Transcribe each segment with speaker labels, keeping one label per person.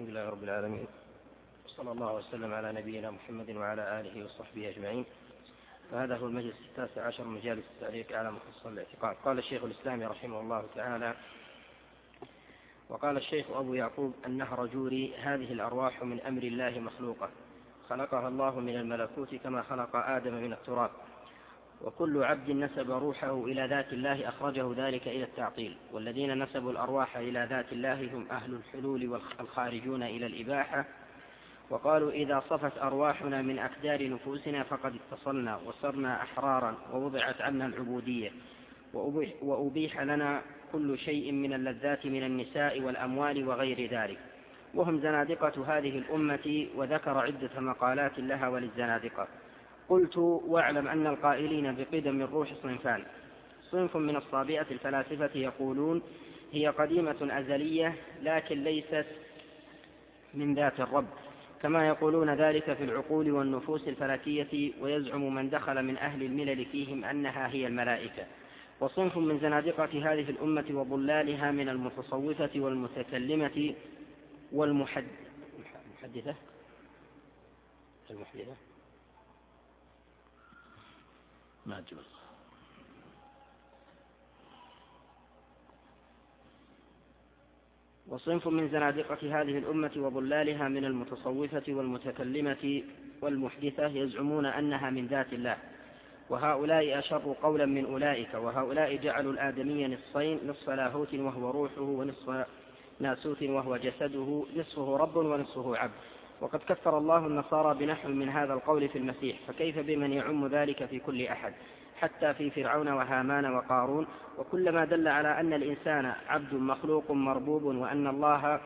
Speaker 1: الحمد لله رب العالمين. وصلى الله وسلم على نبينا محمد وعلى آله وصحبه أجمعين. فهذا هو المجلس التاسع عشر من مجالس التعليق على مخصص الاعتقاد. قال الشيخ الإسلامي رحمه الله تعالى وقال الشيخ أبو يعقوب النهرجوري هذه الأرواح من أمر الله مخلوقة. خلقها الله من الملكوت كما خلق آدم من التراب. وكل عبد نسب روحه إلى ذات الله أخرجه ذلك إلى التعطيل والذين نسبوا الأرواح إلى ذات الله هم أهل الحلول والخارجون إلى الإباحة وقالوا إذا صفت أرواحنا من أكدار نفوسنا فقد اتصلنا وصرنا أحرارا ووضعت عنا العبودية وأبيح, وأبيح لنا كل شيء من اللذات من النساء والأموال وغير ذلك. وهم زنادقة هذه الأمة وذكر عدة مقالات لها وللزنادقة. قلت واعلم أن القائلين بقدم الروح صنفان. صنف من الصابئة الفلاسفة يقولون هي قديمة أزلية لكن ليست من ذات الرب. كما يقولون ذلك في العقول والنفوس الفلكية ويزعم من دخل من أهل الملل فيهم أنها هي الملائكة. وصنف من زنادقة هذه الأمة وضلالها من المتصوفة والمتكلمة والمحدثة المحدثة؟
Speaker 2: ما عجبك
Speaker 1: وصنف من زنادقة هذه الأمة وضلالها من المتصوفة والمتكلمة والمحدثة يزعمون أنها من ذات الله. وهؤلاء أشر قولا من أولئك وهؤلاء جعلوا الآدمي نصفين نصف لاهوت وهو روحه ونصف ناسوت وهو جسده نصفه رب ونصفه عبد. وقد كفر الله النصارى بنحو من هذا القول في المسيح فكيف بمن يعم ذلك في كل أحد؟ حتى في فرعون وهامان وقارون وكلما دل على أن الإنسان عبد مخلوق مربوب وأن الله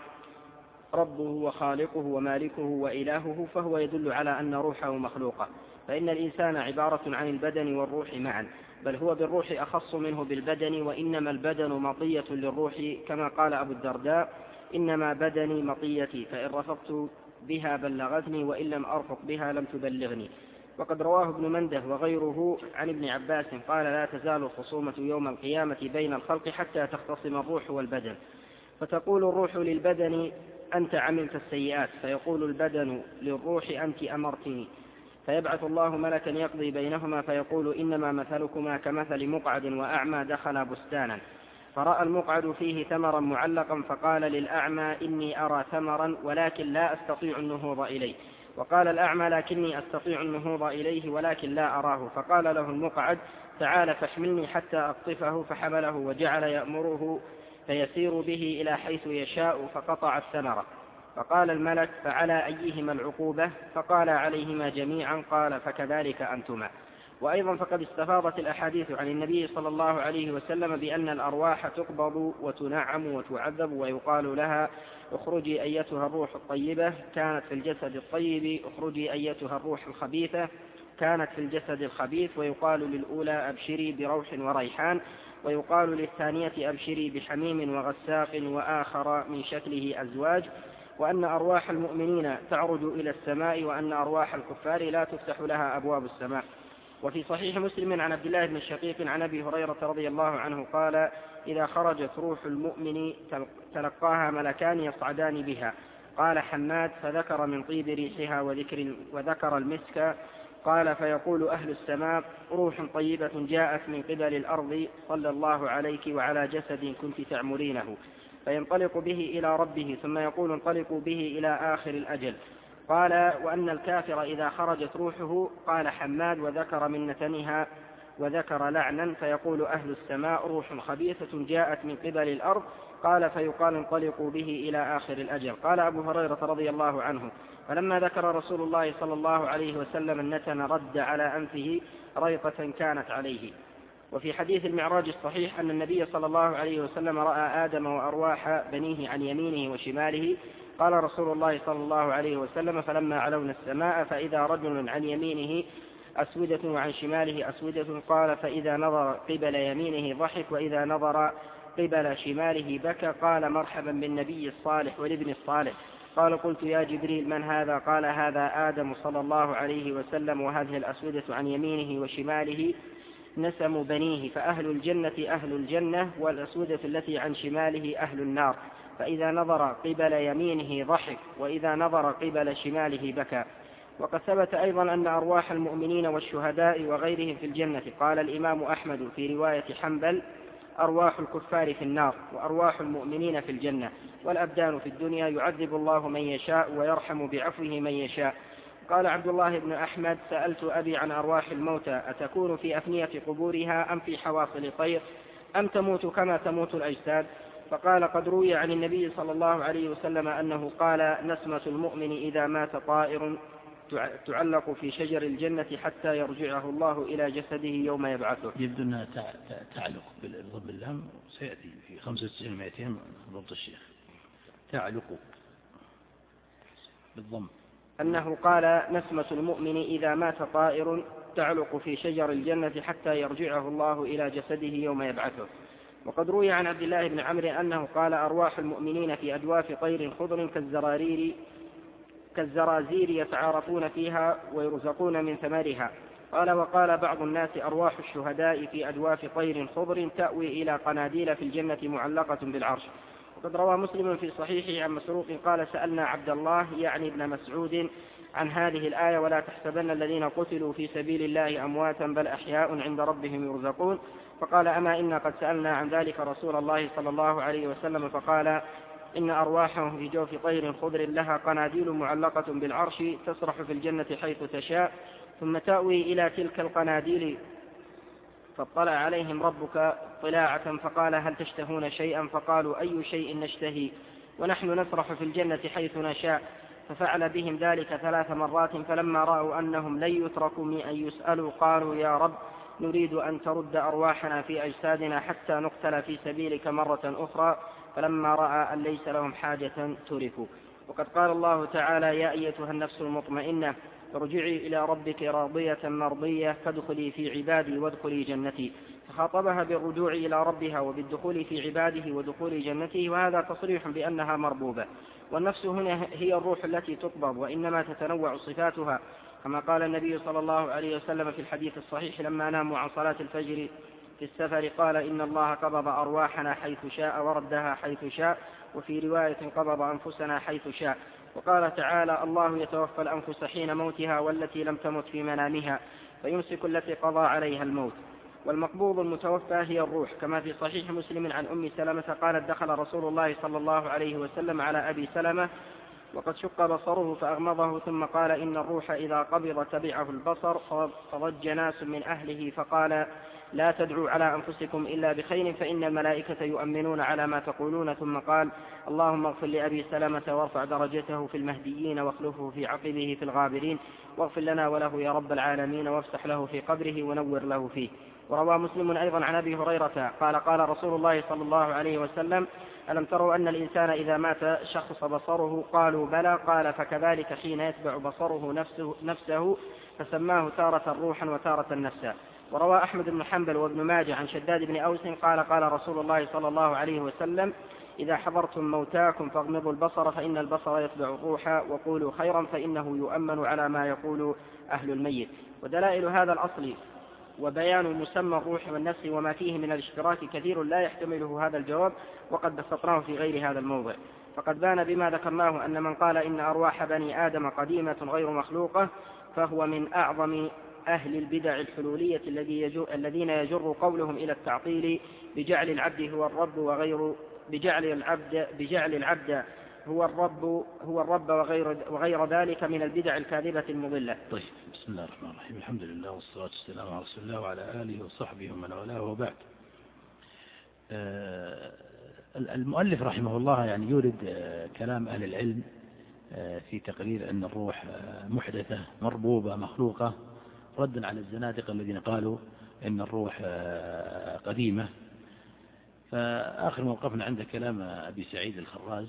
Speaker 1: ربه وخالقه ومالكه وإلهه فهو يدل على أن روحه مخلوقة. فإن الإنسان عبارة عن البدن والروح معا بل هو بالروح أخص منه بالبدن وإنما البدن مطية للروح كما قال أبو الدرداء إنما بدني مطيتي فإن رفقت بها بلغتني وإن لم أرفق بها لم تبلغني. وقد رواه ابن منده وغيره عن ابن عباس قال لا تزال الخصومة يوم القيامة بين الخلق حتى تختصم الروح والبدن. فتقول الروح للبدن أنت عملت السيئات. فيقول البدن للروح أنت أمرتني. فيبعث الله ملكا يقضي بينهما فيقول إنما مثلكما كمثل مقعد وأعمى دخل بستانا. فرأى المقعد فيه ثمرا معلقا فقال للأعمى إني أرى ثمرا ولكن لا أستطيع النهوض إليه. وقال الأعمى لكني أستطيع النهوض إليه ولكن لا أراه. فقال له المقعد تعال فاحملني حتى أقطفه فحمله وجعل يأمره فيسير به إلى حيث يشاء فقطع الثمرة. فقال الملك فعلى أيهما العقوبة؟ فقال عليهما جميعا قال فكذلك أنتما. وأيضا فقد استفاضت الأحاديث عن النبي صلى الله عليه وسلم بأن الأرواح تقبض وتنعم وتعذب ويقال لها اخرجي أيتها الروح الطيبة كانت في الجسد الطيب اخرجي أيتها الروح الخبيثة كانت في الجسد الخبيث ويقال للأولى أبشري بروح وريحان ويقال للثانية أبشري بحميم وغساق وآخر من شكله أزواج وأن أرواح المؤمنين تعرج إلى السماء وأن أرواح الكفار لا تفتح لها أبواب السماء. وفي صحيح مسلم عن عبد الله بن الشقيق عن أبي هريرة رضي الله عنه قال إذا خرجت روح المؤمن تلقاها ملكان يصعدان بها. قال حماد فذكر من طيب ريحها وذكر وذكر المسك. قال فيقول أهل السماء روح طيبة جاءت من قبل الأرض صلى الله عليك وعلى جسد كنت تعمرينه فينطلق به إلى ربه ثم يقول انطلقوا به إلى آخر الأجل. قال وأن الكافر إذا خرجت روحه قال حماد وذكر من نتنها وذكر لعنا فيقول أهل السماء روح خبيثة جاءت من قبل الأرض قال فيقال انطلقوا به إلى آخر الأجل قال أبو هريرة رضي الله عنه فلما ذكر رسول الله صلى الله عليه وسلم النتن رد على أنفه ريطة كانت عليه وفي حديث المعراج الصحيح أن النبي صلى الله عليه وسلم رأى آدم وأرواح بنيه عن يمينه وشماله قال رسول الله صلى الله عليه وسلم فلما علونا السماء فإذا رجل عن يمينه أسودة وعن شماله أسودة قال فإذا نظر قبل يمينه ضحك وإذا نظر قبل شماله بكى قال مرحبا بالنبي الصالح والابن الصالح. قال قلت يا جبريل من هذا؟ قال هذا آدم صلى الله عليه وسلم وهذه الأسودة عن يمينه وشماله نسم بنيه فأهل الجنة أهل الجنة والأسودة التي عن شماله أهل النار. فإذا نظر قبل يمينه ضحك وإذا نظر قبل شماله بكى. وقد ثبت أيضا أن أرواح المؤمنين والشهداء وغيرهم في الجنة. قال الإمام أحمد في رواية حنبل أرواح الكفار في النار وأرواح المؤمنين في الجنة. والأبدان في الدنيا يعذب الله من يشاء ويرحم بعفوه من يشاء. قال عبد الله بن أحمد سألت أبي عن أرواح الموتى أتكون في أفنية قبورها أم في حواصل طير؟ أم تموت كما تموت الأجساد؟ فقال قد روي عن النبي صلى الله عليه وسلم أنه قال نسمة المؤمن إذا مات طائر تعلق في شجر الجنة حتى يرجعه الله إلى جسده يوم يبعثه.
Speaker 2: يبدو أنها تعلق بالضم اللام سيأتي في 95 200 ضبط الشيخ. تعلق بالضم.
Speaker 1: أنه قال نسمة المؤمن إذا مات طائر تعلق في شجر الجنة حتى يرجعه الله إلى جسده يوم يبعثه. وقد روي عن عبد الله بن عمرو أنه قال أرواح المؤمنين في أجواف طير خضر كالزرارير كالزرازير يتعارفون فيها ويرزقون من ثمرها. قال وقال بعض الناس أرواح الشهداء في أجواف طير خضر تأوي إلى قناديل في الجنة معلقة بالعرش. وقد روى مسلم في صحيحه عن مسروق قال سألنا عبد الله يعني ابن مسعود عن هذه الآية ولا تحسبن الذين قتلوا في سبيل الله أمواتا بل أحياء عند ربهم يرزقون. فقال أما إنا قد سألنا عن ذلك رسول الله صلى الله عليه وسلم فقال إن أرواحهم في جوف طير خضر لها قناديل معلقة بالعرش تسرح في الجنة حيث تشاء ثم تأوي إلى تلك القناديل فاطلع عليهم ربك طلاعة فقال هل تشتهون شيئا؟ فقالوا أي شيء نشتهي؟ ونحن نسرح في الجنة حيث نشاء. ففعل بهم ذلك ثلاث مرات فلما رأوا أنهم لن يتركوا من أن يسألوا قالوا يا رب نريد أن ترد أرواحنا في أجسادنا حتى نقتل في سبيلك مرة أخرى فلما رأى أن ليس لهم حاجة تركوا. وقد قال الله تعالى يا أيتها النفس المطمئنة ارجعي إلى ربك راضية مرضية فادخلي في عبادي وادخلي جنتي. فخاطبها بالرجوع إلى ربها وبالدخول في عباده ودخول جنته وهذا تصريح بأنها مربوبة. والنفس هنا هي الروح التي تقبض وإنما تتنوع صفاتها. كما قال النبي صلى الله عليه وسلم في الحديث الصحيح لما ناموا عن صلاة الفجر في السفر قال إن الله قبض أرواحنا حيث شاء وردها حيث شاء وفي رواية قبض أنفسنا حيث شاء وقال تعالى الله يتوفى الأنفس حين موتها والتي لم تمت في منامها فيمسك التي قضى عليها الموت والمقبوض المتوفى هي الروح كما في صحيح مسلم عن أم سلمة قالت دخل رسول الله صلى الله عليه وسلم على أبي سلمة وقد شق بصره فأغمضه ثم قال إن الروح إذا قبض تبعه البصر فضج ناس من أهله فقال لا تدعوا على أنفسكم إلا بخير فإن الملائكة يؤمنون على ما تقولون. ثم قال اللهم اغفر لأبي سلمة وارفع درجته في المهديين واخلفه في عقبه في الغابرين واغفر لنا وله يا رب العالمين وافسح له في قبره ونور له فيه. وروى مسلم أيضا عن أبي هريرة قال قال رسول الله صلى الله عليه وسلم ألم تروا أن الإنسان إذا مات شخص بصره؟ قالوا بلى. قال فكذلك حين يتبع بصره نفسه, نفسه فسماه تارة روحا وتارة نفسا وروى أحمد بن حنبل وابن ماجه عن شداد بن أوس قال قال رسول الله صلى الله عليه وسلم إذا حضرتم موتاكم فاغمضوا البصر فإن البصر يتبع الروح وقولوا خيرا فإنه يؤمن على ما يقول أهل الميت. ودلائل هذا الأصل وبيان مسمى الروح والنفس وما فيه من الاشتراك كثير لا يحتمله هذا الجواب وقد بسطناه في غير هذا الموضع. فقد بان بما ذكرناه أن من قال إن أرواح بني آدم قديمة غير مخلوقة فهو من أعظم أهل البدع الحلولية الذين يجر قولهم إلى التعطيل بجعل العبد هو الرب وغير بجعل العبد بجعل العبد هو الرب هو الرب وغير وغير ذلك من البدع الكاذبة المضلة.
Speaker 2: طيب بسم الله الرحمن الرحيم الحمد لله والصلاة والسلام على رسول الله وعلى آله وصحبه ومن والاه وبعد. آه، المؤلف رحمه الله يعني يورد آه، كلام أهل العلم آه، في تقرير أن الروح محدثة مربوبة مخلوقة ردا على الزنادقة الذين قالوا إن الروح قديمة فآخر موقفنا عند كلام أبي سعيد الخراز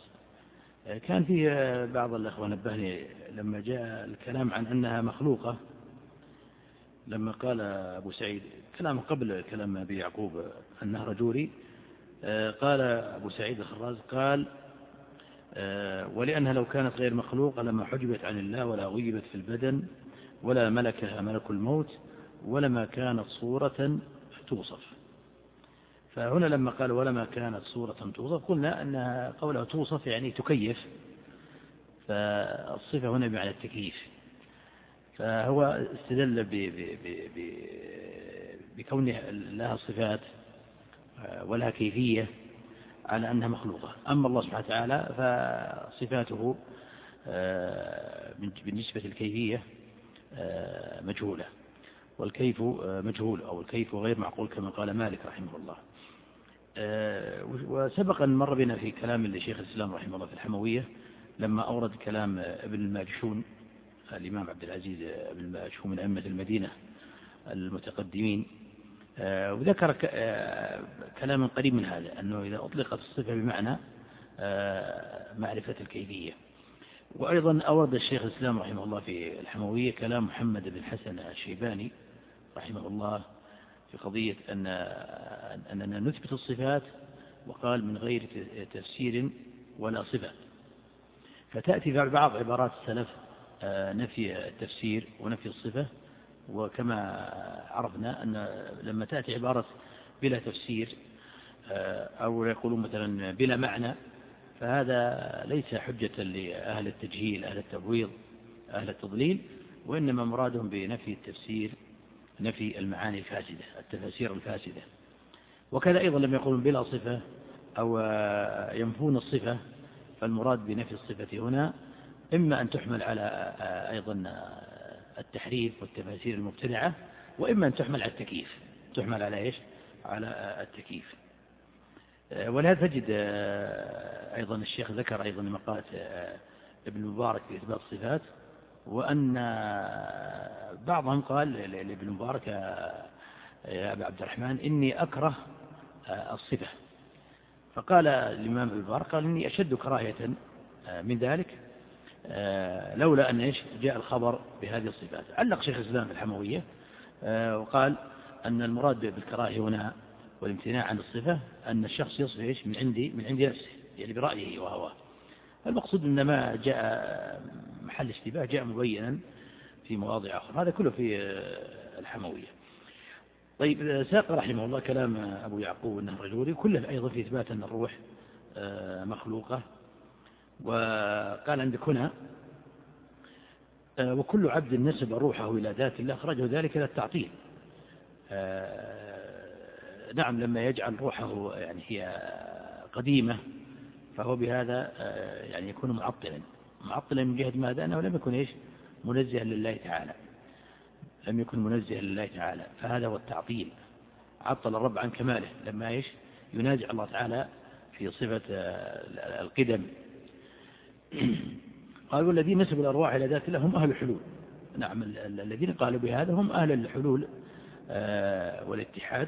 Speaker 2: كان فيه بعض الأخوة نبهني لما جاء الكلام عن أنها مخلوقة لما قال أبو سعيد كلام قبل كلام أبي يعقوب النهرجوري قال أبو سعيد الخراز قال ولأنها لو كانت غير مخلوقة لما حجبت عن الله ولا غيبت في البدن ولا ملكها ملك الموت ولما كانت صورة توصف فهنا لما قال ولما كانت صورة توصف قلنا أن قوله توصف يعني تكيف فالصفة هنا بمعنى التكييف. فهو استدل بكون لها صفات ولها كيفية على أنها مخلوقة. أما الله سبحانه وتعالى فصفاته بالنسبة للكيفية مجهولة. والكيف مجهول أو الكيف غير معقول كما قال مالك رحمه الله. وسبق أن مر بنا في كلام لشيخ الإسلام رحمه الله في الحموية لما أورد كلام ابن الماجشون الإمام عبد العزيز بن الماجشون من أئمة المدينة المتقدمين وذكر كلاما قريب من هذا أنه إذا أطلقت الصفة بمعنى معرفة الكيفية. وأيضا أورد الشيخ الإسلام رحمه الله في الحموية كلام محمد بن حسن الشيباني رحمه الله في قضية أن أننا نثبت الصفات وقال من غير تفسير ولا صفة. فتأتي بعض عبارات السلف آه، نفي التفسير ونفي الصفة. وكما عرفنا أن لما تأتي عبارة بلا تفسير آه، أو يقولون مثلا بلا معنى فهذا ليس حجة لأهل التجهيل أهل التبويض أهل التضليل وإنما مرادهم بنفي التفسير نفي المعاني الفاسدة التفاسير الفاسدة. وكذا أيضا لم يقولون بلا صفة أو ينفون الصفة فالمراد بنفي الصفة هنا إما أن تحمل على أيضا التحريف والتفاسير المبتدعة وإما أن تحمل على التكييف. تحمل على إيش؟ على التكييف. ولهذا تجد أيضا الشيخ ذكر أيضا مقالة ابن المبارك في إثبات الصفات. وأن بعضهم قال لابن مبارك يا أبا عبد الرحمن إني أكره الصفة. فقال الإمام ابن مبارك قال إني أشد كراهية من ذلك لولا أن إيش؟ جاء الخبر بهذه الصفات. علق شيخ الإسلام الحموية وقال أن المراد بالكراهية هنا والامتناع عن الصفة أن الشخص يصف إيش؟ من عندي من عند نفسه يعني برأيه وهواه المقصود أن ما جاء محل اشتباه جاء مبينا في مواضع أخرى. هذا كله في الحموية. طيب ساق رحمه الله كلام أبو يعقوب النهرجوري كله أيضا في إثبات أن الروح آه، مخلوقة. وقال عندك هنا آه، وكل عبد نسب روحه إلى ذات الله أخرجه ذلك إلى التعطيل. آه، نعم لما يجعل روحه يعني هي قديمة فهو بهذا يعني يكون معطلا. معطلا من جهة ماذا؟ أنه لم يكن إيش؟ منزها لله تعالى. لم يكن منزها لله تعالى. فهذا هو التعطيل. عطل الرب عن كماله. لما إيش؟ ينازع الله تعالى في صفة القدم. قالوا الذين نسبوا الأرواح إلى ذات الله هم أهل الحلول. نعم الذين قالوا بهذا هم أهل الحلول آه، والاتحاد.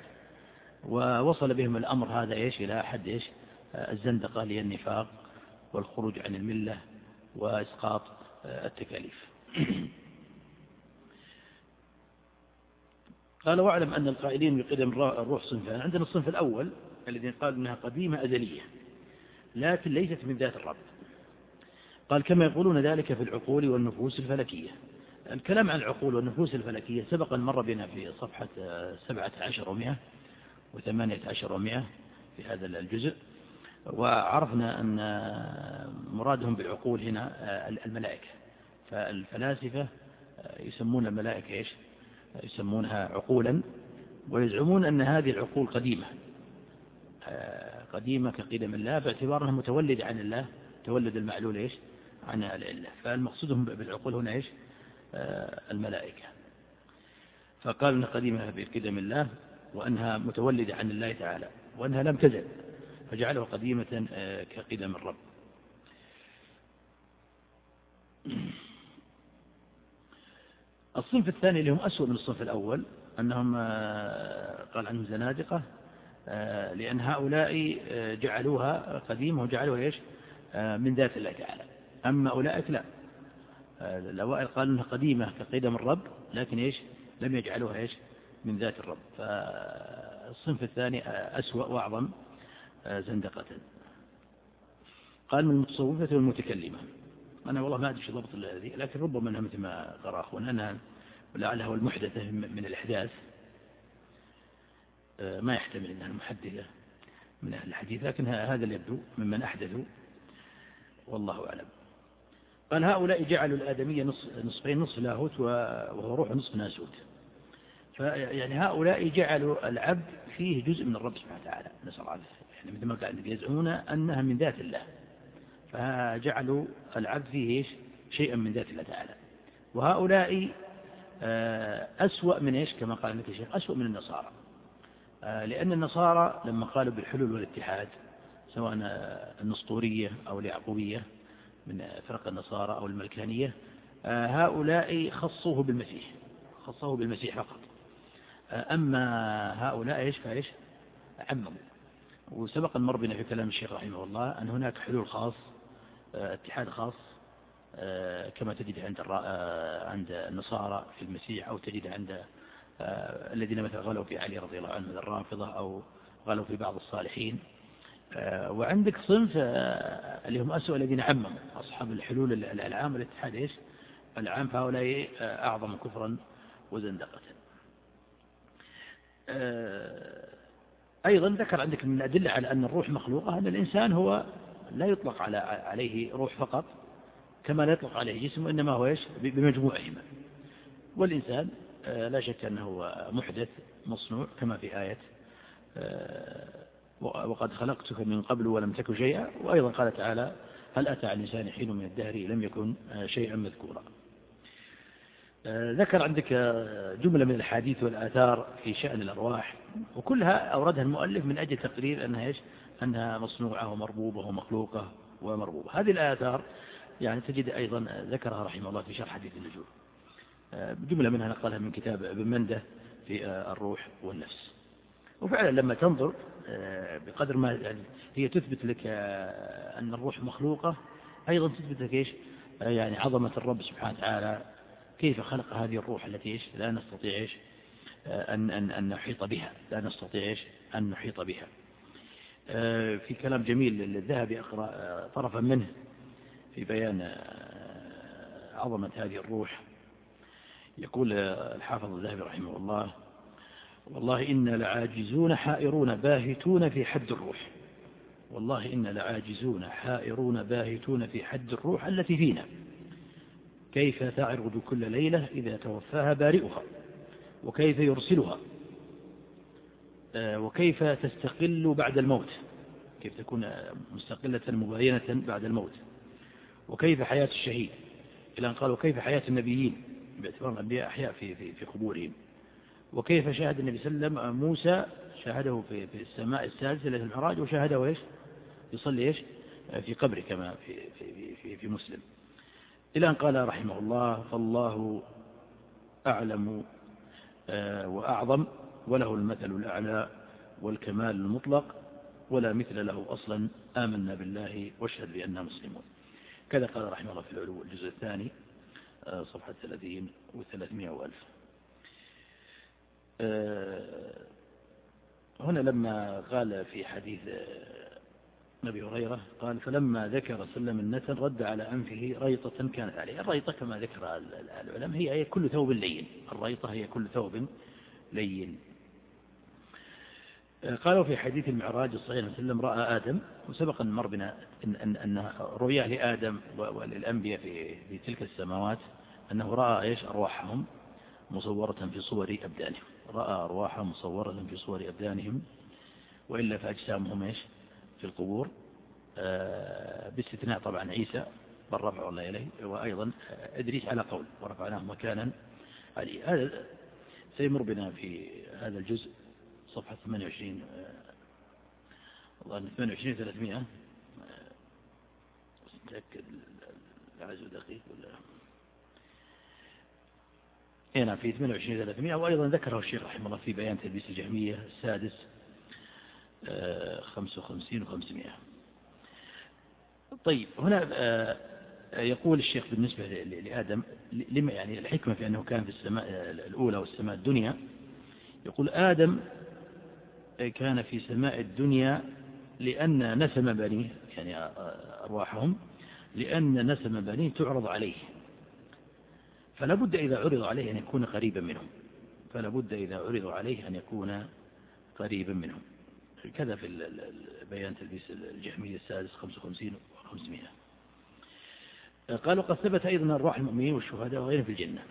Speaker 2: ووصل بهم الأمر هذا إيش؟ إلى حد إيش؟ الزندقة للنفاق والخروج عن الملة. وإسقاط التكاليف. قال واعلم أن القائلين بقدم الروح صنفان. عندنا الصنف الأول الذين قالوا أنها قديمة أزلية لكن ليست من ذات الرب. قال كما يقولون ذلك في العقول والنفوس الفلكية. الكلام عن العقول والنفوس الفلكية سبق أن مر بنا في صفحة سبعة عشر ومئة وثمانية عشر ومئة في هذا الجزء. وعرفنا أن مرادهم بالعقول هنا الملائكة. فالفلاسفة يسمون الملائكة إيش؟ يسمونها عقولا ويزعمون أن هذه العقول قديمة. قديمة كقدم الله باعتبار أنها متولدة عن الله تولد المعلول إيش؟ عن العلة. فالمقصود بالعقول هنا إيش؟ الملائكة. فقال أنها قديمة بقدم الله وأنها متولدة عن الله تعالى وأنها لم تزل. فجعله قديمة كقدم الرب. الصنف الثاني اللي هم أسوأ من الصنف الأول أنهم آه، قال عنهم زنادقة آه، لأن هؤلاء آه، جعلوها قديمة وجعلوها إيش؟ من ذات الله تعالى. أما أولئك لا. الأوائل قالوا أنها قديمة كقدم الرب لكن إيش؟ لم يجعلوها إيش؟ من ذات الرب. فالصنف الثاني أسوأ وأعظم. زندقة. قال من المتصوفة والمتكلمة. أنا والله ما أدري شو ضبط الذي لكن ربما أنها مثل ما قرأ أخونا أنها ولعلها المحدثة من الإحداث. آه، ما يحتمل أنها المحدثة من أهل الحديث لكن هذا اللي يبدو ممن أحدثوا والله أعلم. قال هؤلاء جعلوا الآدمية نصفين نصف لاهوت وهو روح نصف ناسوت. فيعني هؤلاء جعلوا العبد فيه جزء من الرب سبحانه وتعالى. نسأل الله مثل ما قال يزعمون أنها من ذات الله. فجعلوا العبد فيه إيش؟ شيئا من ذات الله تعالى. وهؤلاء آه، أسوأ من إيش؟ كما قال لك الشيخ أسوأ من النصارى. آه، لأن النصارى لما قالوا بالحلول والاتحاد سواء النسطورية أو اليعقوبية من فرق النصارى أو الملكانية آه، هؤلاء خصوه بالمسيح خصوه بالمسيح فقط. أما هؤلاء إيش؟ فإيش عمموا. وسبق أن مر بنا في كلام الشيخ رحمه الله أن هناك حلول خاص اتحاد خاص آه، كما تجد عند آه، عند النصارى في المسيح أو تجد عند آه، الذين مثلا غلوا في علي رضي الله عنه الرافضة أو غلوا في بعض الصالحين. وعندك صنف اللي هم أسوأ الذين عمموا أصحاب الحلول العام والاتحاد إيش؟ العام فهؤلاء أعظم كفرا وزندقة. أيضا ذكر عندك من الأدلة على أن الروح مخلوقة أن الإنسان هو لا يطلق على عليه روح فقط كما لا يطلق عليه جسم وإنما هو إيش؟ بمجموعهما. والإنسان آه، لا شك أنه محدث مصنوع كما في آية آه، وقد خلقتك من قبل ولم تك شيئا. وأيضا قال تعالى هل أتى على الإنسان حين من الدهر لم يكن آه، شيئا مذكورا. ذكر عندك جملة من الحديث والآثار في شأن الأرواح وكلها أوردها المؤلف من أجل تقرير أنها, إيش؟ أنها مصنوعة ومربوبة ومخلوقة ومربوبة. هذه الآثار يعني تجد أيضا ذكرها رحمه الله في شرح حديث النجوم. جملة منها نقلها من كتاب ابن منده في الروح والنفس. وفعلا لما تنظر بقدر ما يعني هي تثبت لك أن الروح مخلوقة أيضا تثبت لك إيش؟ يعني عظمة الرب سبحانه وتعالى كيف خلق هذه الروح التي إيش؟ لا نستطيع إيش؟ أن, أن, أن نحيط بها. لا نستطيع إيش؟ أن نحيط بها. في كلام جميل للذهبي أقرأ طرفا منه في بيان عظمة هذه الروح. يقول الحافظ الذهبي رحمه الله والله إن لعاجزون حائرون باهتون في حد الروح. والله إن لعاجزون حائرون باهتون في حد الروح التي فينا. كيف تعرض كل ليلة إذا توفاها بارئها؟ وكيف يرسلها؟ وكيف تستقل بعد الموت؟ كيف تكون مستقلة مباينة بعد الموت؟ وكيف حياة الشهيد؟ إلى أن قالوا كيف حياة النبيين؟ باعتبار الأنبياء أحياء في, في, في قبورهم. وكيف شاهد النبي صلى الله عليه وسلم موسى شاهده في, في السماء السادسة ليلة المعراج وشاهده إيش؟ يصلي إيش؟ في قبره كما في, في, في, في مسلم. إلى أن قال رحمه الله فالله أعلم آه، وأعظم وله المثل الأعلى والكمال المطلق ولا مثل له أصلا. آمنا بالله واشهد بأننا مسلمون. كذا قال رحمه الله في العلو الجزء الثاني آه، صفحة 30 و300 وألف. آه، هنا لما قال في حديث آه، هريرة قال فلما ذكر سلم النتن رد على أنفه ريطة كانت عليه. الريطة كما ذكر العلماء هي كل ثوب لين. الريطة هي كل ثوب لين. قالوا في حديث المعراج الصحيح وسلم رأى آدم وسبق أن مر بنا أن, أن, أن رؤيا لآدم وللأنبياء في, في تلك السماوات أنه رأى إيش؟ أرواحهم مصورة في صور أبدانهم. رأى أرواحهم مصورة في صور أبدانهم وإلا فأجسامهم إيش؟ في القبور آه، باستثناء طبعا عيسى بل رفعه الله إليه وأيضا إدريس على قول ورفعناه مكانا عليه. هذا سيمر بنا في هذا الجزء صفحة 28 والله 28 300 بس نتأكد العزو دقيق ولا؟ هنا في 28 300 وأيضا ذكره الشيخ رحمه الله في بيان تلبيس الجهمية السادس 55 و500 طيب هنا آه، يقول الشيخ بالنسبة لآدم لما يعني الحكمة في أنه كان في السماء الأولى والسماء الدنيا يقول آدم كان في سماء الدنيا لأن نسم بنيه يعني أرواحهم لأن نسم بنيه تعرض عليه. فلا بد إذا عرض عليه أن يكون قريبا منهم. فلا بد إذا عرض عليه أن يكون قريبا منهم. كذا في بيان تلبيس الجهمية السادس 55 و 500 قال وقد ثبت أيضا أرواح المؤمنين والشهداء وغيرهم في الجنة.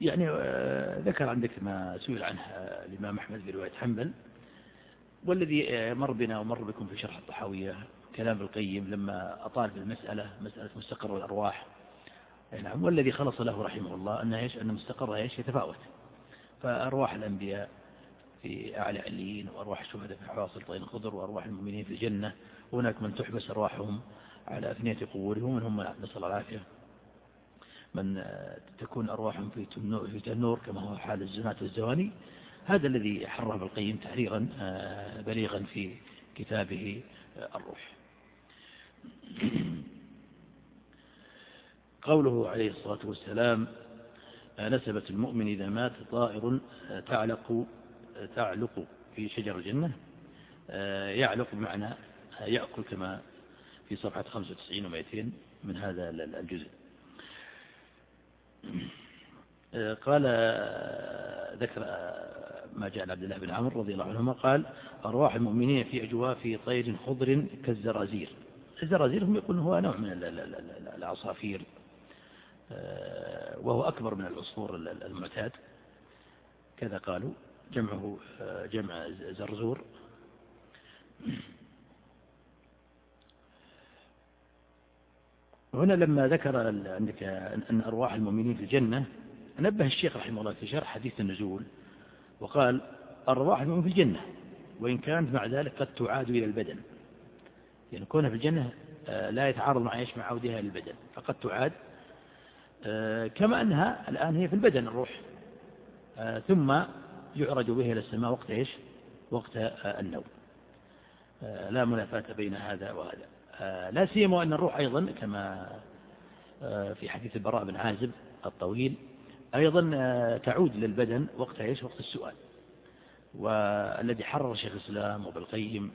Speaker 2: يعني آه، ذكر عندك ما سئل عنه الإمام أحمد في رواية حنبل والذي آه، مر بنا ومر بكم في شرح الطحاوية كلام القيم لما أطال في المسألة مسألة مستقر الأرواح. نعم والذي خلص له رحمه الله أن مستقرها يتفاوت. فأرواح الأنبياء في أعلى عليين وأرواح الشهداء في حواصل الخضر وأرواح المؤمنين في الجنة هناك من تحبس أرواحهم على أثنية قبورهم ومن هم نسأل العافية. من تكون أرواحهم في في تنور كما هو حال الزناة والزواني. هذا الذي حرر القيم تحريرا آه، بليغا في كتابه آه، الروح. قوله عليه الصلاة والسلام آه، نسبت المؤمن إذا مات طائر تعلق تعلق في شجر الجنة يعلق بمعنى يأكل كما في صفحة 95 و200 من هذا الجزء. قال ذكر ما جاء عبد الله بن عمرو رضي الله عنهما قال أرواح المؤمنين في أجواف طير خضر كالزرازير. الزرازير هم يقولون هو نوع من العصافير وهو أكبر من العصفور المعتاد. كذا قالوا. جمعه جمع زرزور. هنا لما ذكر عندك أن أرواح المؤمنين في الجنة نبه الشيخ رحمه الله في شرح حديث النزول وقال أرواح المؤمنين في الجنة وإن كانت مع ذلك قد تعاد إلى البدن. يعني كونها في الجنة آه، لا يتعارض مع إيش مع عودها إلى البدن فقد تعاد. آه، كما أنها الآن هي في البدن الروح. آه، ثم يعرج بها إلى السماء وقت إيش؟ وقت النوم. لا منافاة بين هذا وهذا. آه، لا سيما أن الروح أيضا كما آه، في حديث البراء بن عازب الطويل أيضا آه، تعود للبدن وقت إيش؟ وقت السؤال. والذي حرر شيخ الإسلام وبالقيم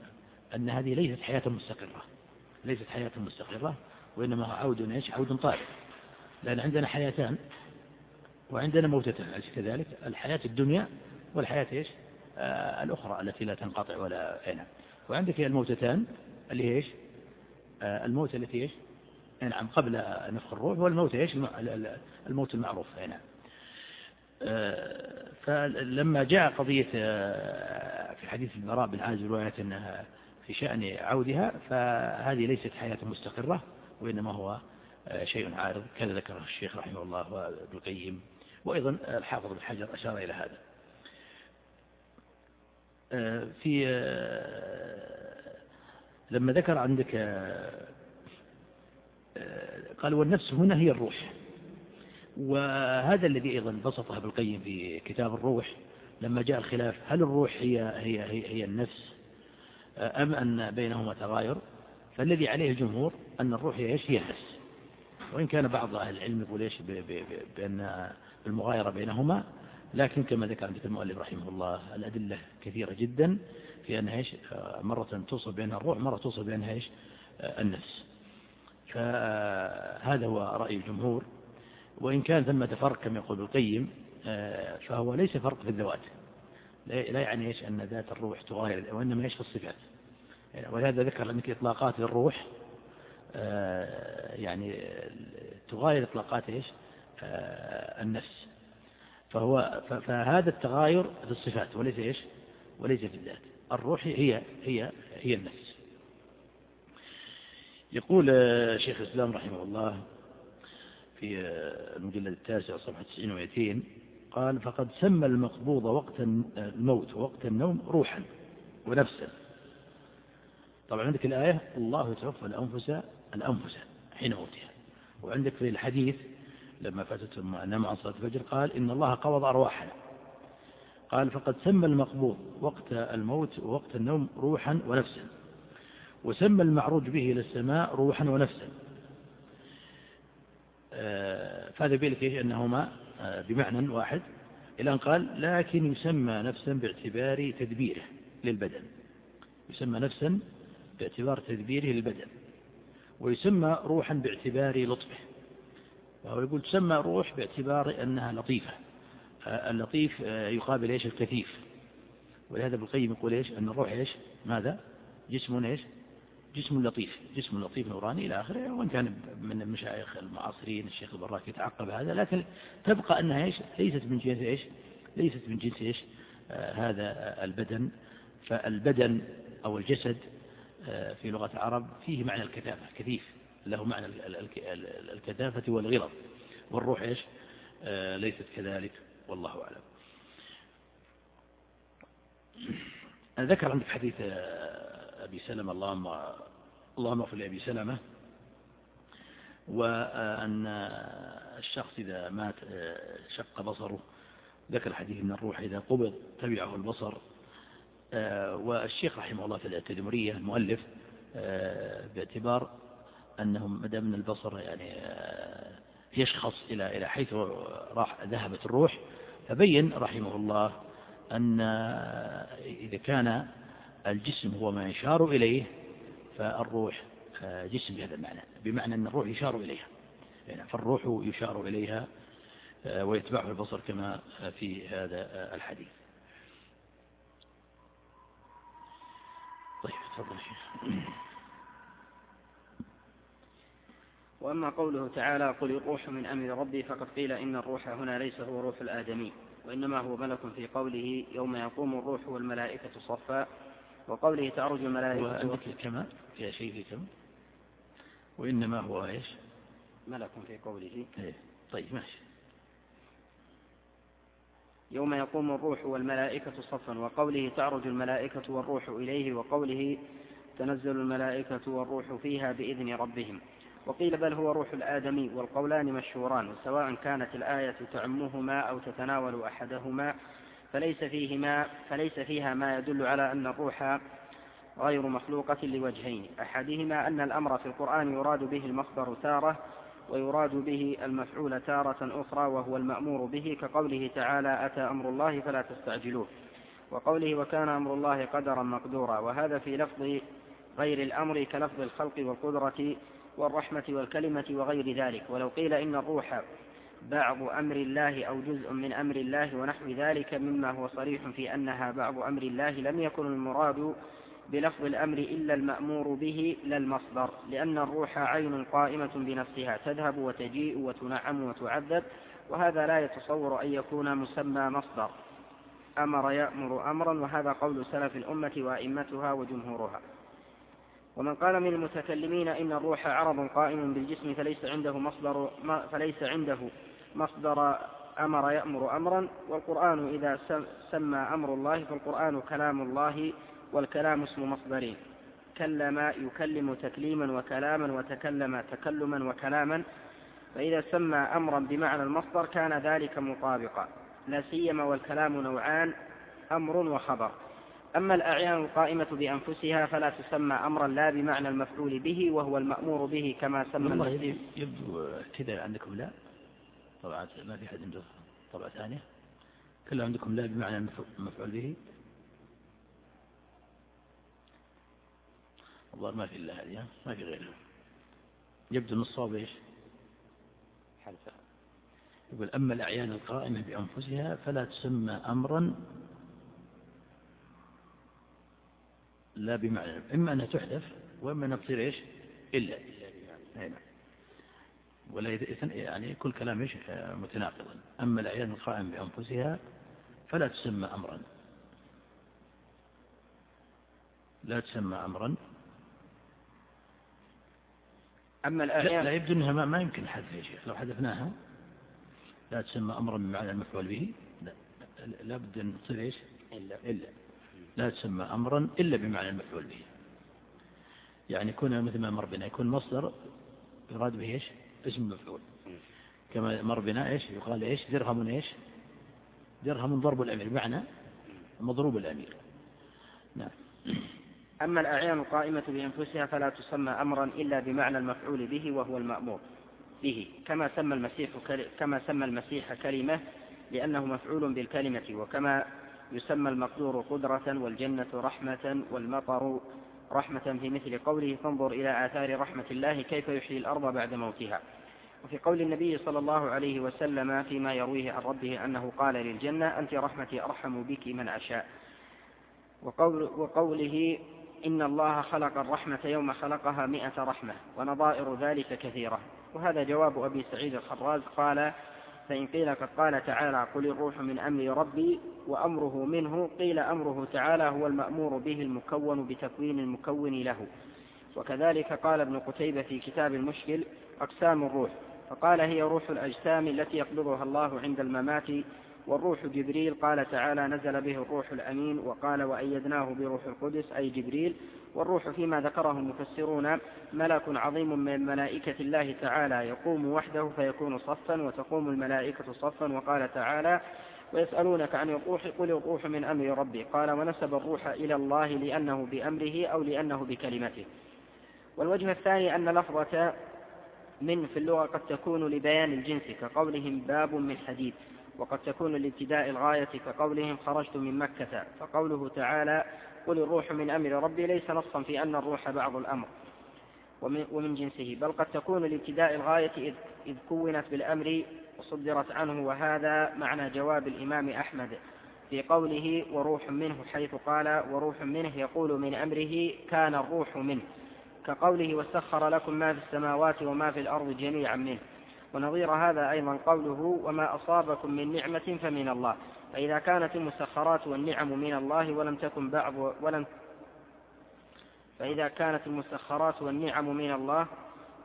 Speaker 2: أن هذه ليست حياة مستقرة. ليست حياة مستقرة وإنما عود إيش؟ عود طارئ. لأن عندنا حياتان وعندنا موتتان أليس كذلك؟ الحياة الدنيا والحياة إيش؟ الأخرى التي لا تنقطع ولا أين. وعندك الموتتان اللي هي إيش؟ آه، الموت التي إيش؟ نعم قبل نفخ الروح والموت إيش؟ الموت المعروف نعم آه، فلما جاء قضية آه، في حديث البراء بن عازب رواية أنها في شأن عودها فهذه ليست حياة مستقرة وإنما هو شيء عارض. كذا ذكره الشيخ رحمه الله وابن القيم. وأيضا الحافظ بن حجر أشار إلى هذا. في لما ذكر عندك آه، قال والنفس هنا هي الروح. وهذا الذي أيضا بسطه بالقيم في كتاب الروح لما جاء الخلاف هل الروح هي, هي, هي, هي النفس آه، أم أن بينهما تغاير؟ فالذي عليه الجمهور أن الروح هي هي النفس. وإن كان بعض أهل العلم يقول إيش؟ بأن المغايرة بينهما لكن كما ذكر عندك المؤلف رحمه الله الأدلة كثيرة جدا في أنها إيش؟ مرة توصف بأنها الروح مرة توصف بأنها إيش؟ النفس. فهذا هو رأي الجمهور. وإن كان ثمة فرق كما يقول القيم فهو ليس فرق في الذوات. لا يعني إيش؟ أن ذات الروح تغاير وإنما إيش في الصفات. ولهذا ذكر أنك إطلاقات للروح يعني تغاير إطلاقات إيش؟ النفس. فهو فهذا التغاير في الصفات وليس إيش؟ وليس في الذات. الروح هي هي هي النفس. يقول شيخ الإسلام رحمه الله في المجلد التاسع صفحة 90 و200 قال فقد سمى المقبوض وقت الموت ووقت النوم روحا ونفسا. طبعا عندك الآية الله يتوفى الأنفس الأنفس حين موتها. وعندك في الحديث لما فاتتهم نام عن صلاة الفجر قال إن الله قبض أرواحنا. قال فقد سمى المقبوض وقت الموت ووقت النوم روحا ونفسا. وسمى المعروج به إلى السماء روحا ونفسا. آه، فهذا بيلك أنهما آه، بمعنى واحد. إلى أن قال لكن يسمى نفسا باعتبار تدبيره للبدن. يسمى نفسا باعتبار تدبيره للبدن. ويسمى روحا باعتبار لطفه. وهو يقول تسمى روح باعتبار أنها لطيفة. اللطيف آه، يقابل إيش؟ الكثيف. ولهذا ابن القيم يقول إيش؟ أن الروح إيش؟ ماذا؟ جسم إيش؟ جسم لطيف. جسم لطيف نوراني إلى آخره وإن كان من المشايخ المعاصرين الشيخ البراك يتعقب هذا لكن تبقى أنها إيش؟ ليست من جنس إيش؟ ليست من جنس إيش؟ آه هذا البدن. فالبدن أو الجسد آه في لغة العرب فيه معنى الكثافة كثيف. له معنى الكثافة والغلظ والروح إيش؟ آه ليست كذلك والله أعلم. ذكر عندك حديث آه، أبي سلمة اللهم اللهم اغفر لأبي سلمة وأن الشخص إذا مات آه، شق بصره ذكر الحديث من الروح إذا قبض تبعه البصر. والشيخ رحمه الله في التدمرية المؤلف باعتبار أنهم مدى من البصر يعني يشخص إلى إلى حيث راح ذهبت الروح فبين رحمه الله أن إذا كان الجسم هو ما يشار إليه فالروح جسم بهذا المعنى بمعنى أن الروح يشار إليها. يعني فالروح يشار إليها ويتبعه البصر كما في هذا الحديث. طيب تفضل شيخ.
Speaker 1: وأما قوله تعالى قل الروح من أمر ربي فقد قيل إن الروح هنا ليس هو روح الآدمي وإنما هو ملك في قوله يوم يقوم الروح والملائكة صفا وقوله تعرج الملائكة
Speaker 2: وعندك كما فيها شيء في كم؟ وإنما هو إيش؟
Speaker 1: ملك في قوله.
Speaker 2: إيه. طيب ماشي.
Speaker 1: يوم يقوم الروح والملائكة صفا وقوله تعرج الملائكة والروح إليه وقوله تنزل الملائكة والروح فيها بإذن ربهم. وقيل بل هو روح الآدمي والقولان مشهوران وسواء كانت الآية تعمهما أو تتناول أحدهما فليس فيهما فليس فيها ما يدل على أن الروح غير مخلوقة لوجهين أحدهما أن الأمر في القرآن يراد به المصدر تارة ويراد به المفعول تارة أخرى وهو المأمور به كقوله تعالى أتى أمر الله فلا تستعجلوه وقوله وكان أمر الله قدرا مقدورا وهذا في لفظ غير الأمر كلفظ الخلق والقدرة والرحمة والكلمة وغير ذلك. ولو قيل إن الروح بعض أمر الله أو جزء من أمر الله ونحو ذلك مما هو صريح في أنها بعض أمر الله لم يكن المراد بلفظ الأمر إلا المأمور به لا المصدر لأن الروح عين قائمة بنفسها تذهب وتجيء وتنعم وتعذب وهذا لا يتصور أن يكون مسمى مصدر. أمر يأمر أمرا وهذا قول سلف الأمة وأئمتها وجمهورها. ومن قال من المتكلمين إن الروح عرض قائم بالجسم فليس عنده مصدر فليس عنده مصدر أمر يأمر أمرا والقرآن إذا سمى أمر الله فالقرآن كلام الله والكلام اسم مصدرين كلم يكلم تكليما وكلاما وتكلم تكلما وكلاما فإذا سمى أمرا بمعنى المصدر كان ذلك مطابقا. لا سيما والكلام نوعان أمر وخبر. أما الأعيان القائمة بأنفسها فلا تسمى أمرا لا بمعنى المفعول به وهو المأمور به كما سمى
Speaker 2: الله يبدو كذا عندكم لا. طبعا ما في حد عنده طبعة ثانية. كله عندكم لا بمعنى المفعول به. الظاهر ما في إلا هذه ما في غيرها. يبدو أن الصواب إيش؟ حلفة يقول أما الأعيان القائمة بأنفسها فلا تسمى أمرا لا بمعنى إما أنها تحذف وإما أنها تصير إيش؟ إلا. نعم. ولا يعني كل كلام إيش؟ متناقضا. أما الأعيان القائمة بأنفسها فلا تسمى أمرا. لا تسمى أمرا.
Speaker 1: أما الأعيان
Speaker 2: لا يبدو أنها ما, يمكن حذف يا شيخ لو حذفناها لا تسمى أمرا بمعنى المفعول به. لا لابد أن تصير إيش؟ إلا, إلا. لا تسمى أمرا إلا بمعنى المفعول به. يعني يكون مثل ما مر بنا يكون مصدر يراد به إيش؟ اسم مفعول. كما مر بنا إيش؟ يقال إيش؟ درهم إيش؟ درهم ضرب الأمير. بمعنى مضروب الأمير. نعم.
Speaker 1: أما الأعيان القائمة بأنفسها فلا تسمى أمرا إلا بمعنى المفعول به وهو المأمور به. كما سمى المسيح كما سمى المسيح كلمة لأنه مفعول بالكلمة وكما يسمى المقدور قدرة والجنة رحمة والمطر رحمة في مثل قوله فانظر إلى آثار رحمة الله كيف يحيي الأرض بعد موتها وفي قول النبي صلى الله عليه وسلم فيما يرويه عن ربه أنه قال للجنة أنت رحمتي أرحم بك من أشاء وقول وقوله إن الله خلق الرحمة يوم خلقها مئة رحمة ونظائر ذلك كثيرة. وهذا جواب أبي سعيد الخراز قال فإن قيل قد قال تعالى قل الروح من أمر ربي وأمره منه قيل أمره تعالى هو المأمور به المكون بتكوين المكون له. وكذلك قال ابن قتيبة في كتاب المشكل أقسام الروح فقال هي روح الأجسام التي يقبضها الله عند الممات والروح جبريل قال تعالى نزل به الروح الأمين وقال وأيدناه بروح القدس أي جبريل والروح فيما ذكره المفسرون ملك عظيم من ملائكة الله تعالى. يقوم وحده فيكون صفا وتقوم الملائكة صفا وقال تعالى ويسألونك عن الروح قل الروح من أمر ربي. قال ونسب الروح إلى الله لأنه بأمره أو لأنه بكلمته. والوجه الثاني أن لفظة من في اللغة قد تكون لبيان الجنس كقولهم باب من حديد وقد تكون لابتداء الغاية كقولهم خرجت من مكة فقوله تعالى قل الروح من أمر ربي ليس نصا في أن الروح بعض الأمر ومن جنسه بل قد تكون لابتداء الغاية إذ كونت بالأمر وصدرت عنه وهذا معنى جواب الإمام أحمد في قوله وروح منه حيث قال وروح منه يقول من أمره كان الروح منه كقوله وسخر لكم ما في السماوات وما في الأرض جميعا منه. ونظير هذا أيضا قوله وما أصابكم من نعمة فمن الله. فإذا كانت المسخرات والنعم من الله ولم تكن بعض ولم فإذا كانت المسخرات والنعم من الله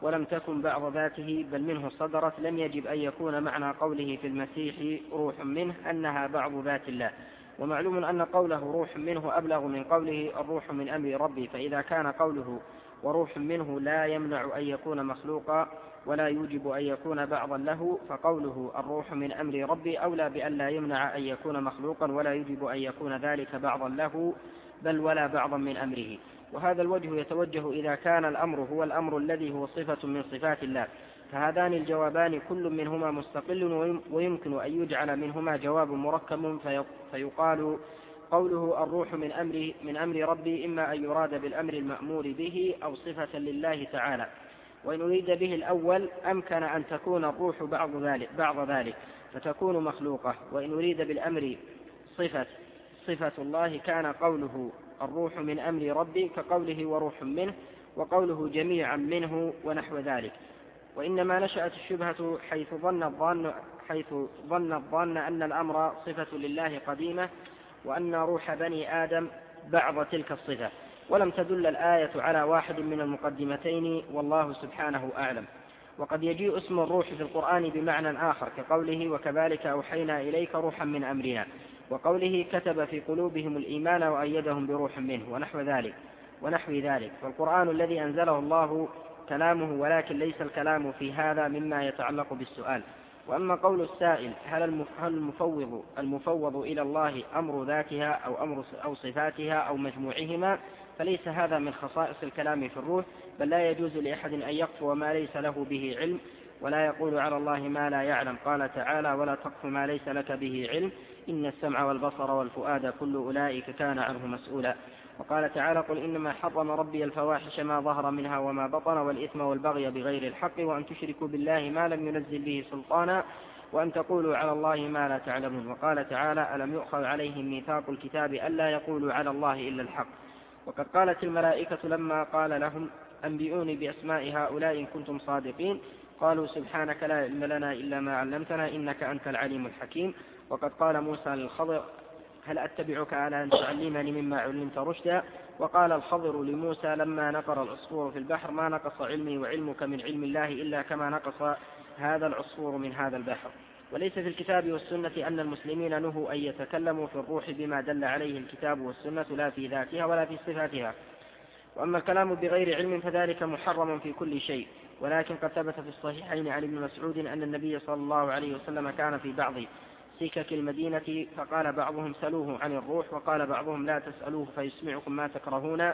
Speaker 1: ولم تكن بعض ذاته بل منه صدرت لم يجب أن يكون معنى قوله في المسيح روح منه أنها بعض ذات الله. ومعلوم أن قوله روح منه أبلغ من قوله الروح من أمر ربي. فإذا كان قوله وروح منه لا يمنع أن يكون مخلوقا ولا يوجب أن يكون بعضا له فقوله الروح من أمر ربي أولى بأن لا يمنع أن يكون مخلوقا ولا يوجب أن يكون ذلك بعضا له بل ولا بعضا من أمره. وهذا الوجه يتوجه إذا كان الأمر هو الأمر الذي هو صفة من صفات الله. فهذان الجوابان كل منهما مستقل ويمكن أن يجعل منهما جواب مركب فيقال قوله الروح من أمر من أمر ربي إما أن يراد بالأمر المأمور به أو صفة لله تعالى. وإن أريد به الأول أمكن أن تكون الروح بعض ذلك بعض ذلك فتكون مخلوقة. وإن أريد بالأمر صفة صفة الله كان قوله الروح من أمر ربي كقوله وروح منه وقوله جميعا منه ونحو ذلك. وإنما نشأت الشبهة حيث ظن الظن حيث ظن الظن أن الأمر صفة لله قديمة وأن روح بني آدم بعض تلك الصفة. ولم تدل الآية على واحد من المقدمتين والله سبحانه أعلم. وقد يجيء اسم الروح في القرآن بمعنى آخر كقوله وكذلك أوحينا إليك روحا من أمرنا. وقوله كتب في قلوبهم الإيمان وأيدهم بروح منه ونحو ذلك ونحو ذلك. فالقرآن الذي أنزله الله كلامه ولكن ليس الكلام في هذا مما يتعلق بالسؤال. وأما قول السائل هل المفوض المفوض إلى الله أمر ذاتها أو أمر أو صفاتها أو مجموعهما؟ فليس هذا من خصائص الكلام في الروح بل لا يجوز لأحد أن يقفو ما ليس له به علم ولا يقول على الله ما لا يعلم. قال تعالى ولا تقف ما ليس لك به علم إن السمع والبصر والفؤاد كل أولئك كان عنه مسؤولا. وقال تعالى قل إنما حرم ربي الفواحش ما ظهر منها وما بطن والإثم والبغي بغير الحق وأن تشركوا بالله ما لم ينزل به سلطانا وأن تقولوا على الله ما لا تعلمون. وقال تعالى ألم يؤخذ عليهم ميثاق الكتاب ألا يقولوا على الله إلا الحق؟ وقد قالت الملائكة لما قال لهم أنبئوني بأسماء هؤلاء إن كنتم صادقين. قالوا سبحانك لا علم لنا إلا ما علمتنا إنك أنت العليم الحكيم. وقد قال موسى للخضر هل أتبعك على أن تعلمني مما علمت رشدا؟ وقال الخضر لموسى لما نقر العصفور في البحر ما نقص علمي وعلمك من علم الله إلا كما نقص هذا العصفور من هذا البحر. وليس في الكتاب والسنة أن المسلمين نهوا أن يتكلموا في الروح بما دل عليه الكتاب والسنة لا في ذاتها ولا في صفاتها. وأما الكلام بغير علم فذلك محرم في كل شيء. ولكن قد ثبت في الصحيحين عن ابن مسعود أن النبي صلى الله عليه وسلم كان في بعض سكك المدينة فقال بعضهم سلوه عن الروح وقال بعضهم لا تسألوه فيسمعكم ما تكرهون.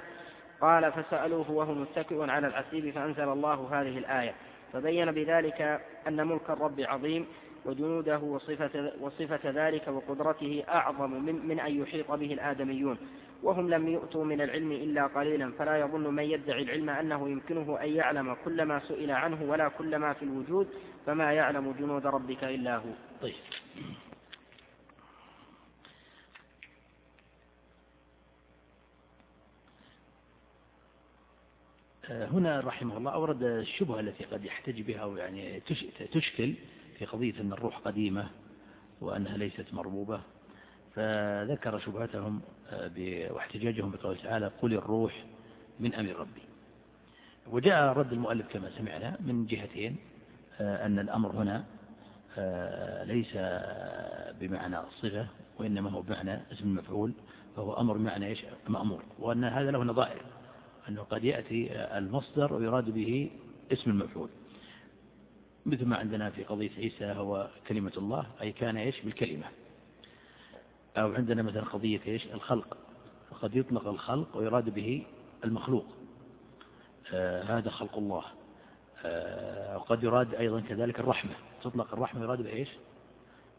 Speaker 1: قال فسألوه وهو متكئ على العسيب فأنزل الله هذه الآية. فبين بذلك أن ملك الرب عظيم وجنوده وصفة, وصفة ذلك وقدرته أعظم من, من أن يحيط به الآدميون. وهم لم يؤتوا من العلم إلا قليلا فلا يظن من يدعي العلم أنه يمكنه أن يعلم كل ما سئل عنه ولا كل ما في الوجود فما يعلم جنود ربك إلا هو. طيب.
Speaker 2: آه، هنا رحمه الله أورد الشبهة التي قد يحتج بها يعني تشكل. في قضية أن الروح قديمة وأنها ليست مربوبة فذكر شبهتهم واحتجاجهم بقوله تعالى قل الروح من أمر ربي. وجاء رد المؤلف كما سمعنا من جهتين أن الأمر هنا ليس بمعنى الصفة وإنما هو بمعنى اسم المفعول فهو أمر بمعنى إيش؟ مأمور. وأن هذا له نظائر أنه قد يأتي المصدر ويراد به اسم المفعول. مثل ما عندنا في قضية عيسى هو كلمة الله أي كان إيش؟ بالكلمة. أو عندنا مثلا قضية إيش؟ الخلق. قد يطلق الخلق ويراد به المخلوق. آه هذا خلق الله. آه وقد يراد أيضا كذلك الرحمة. تطلق الرحمة يراد إيش؟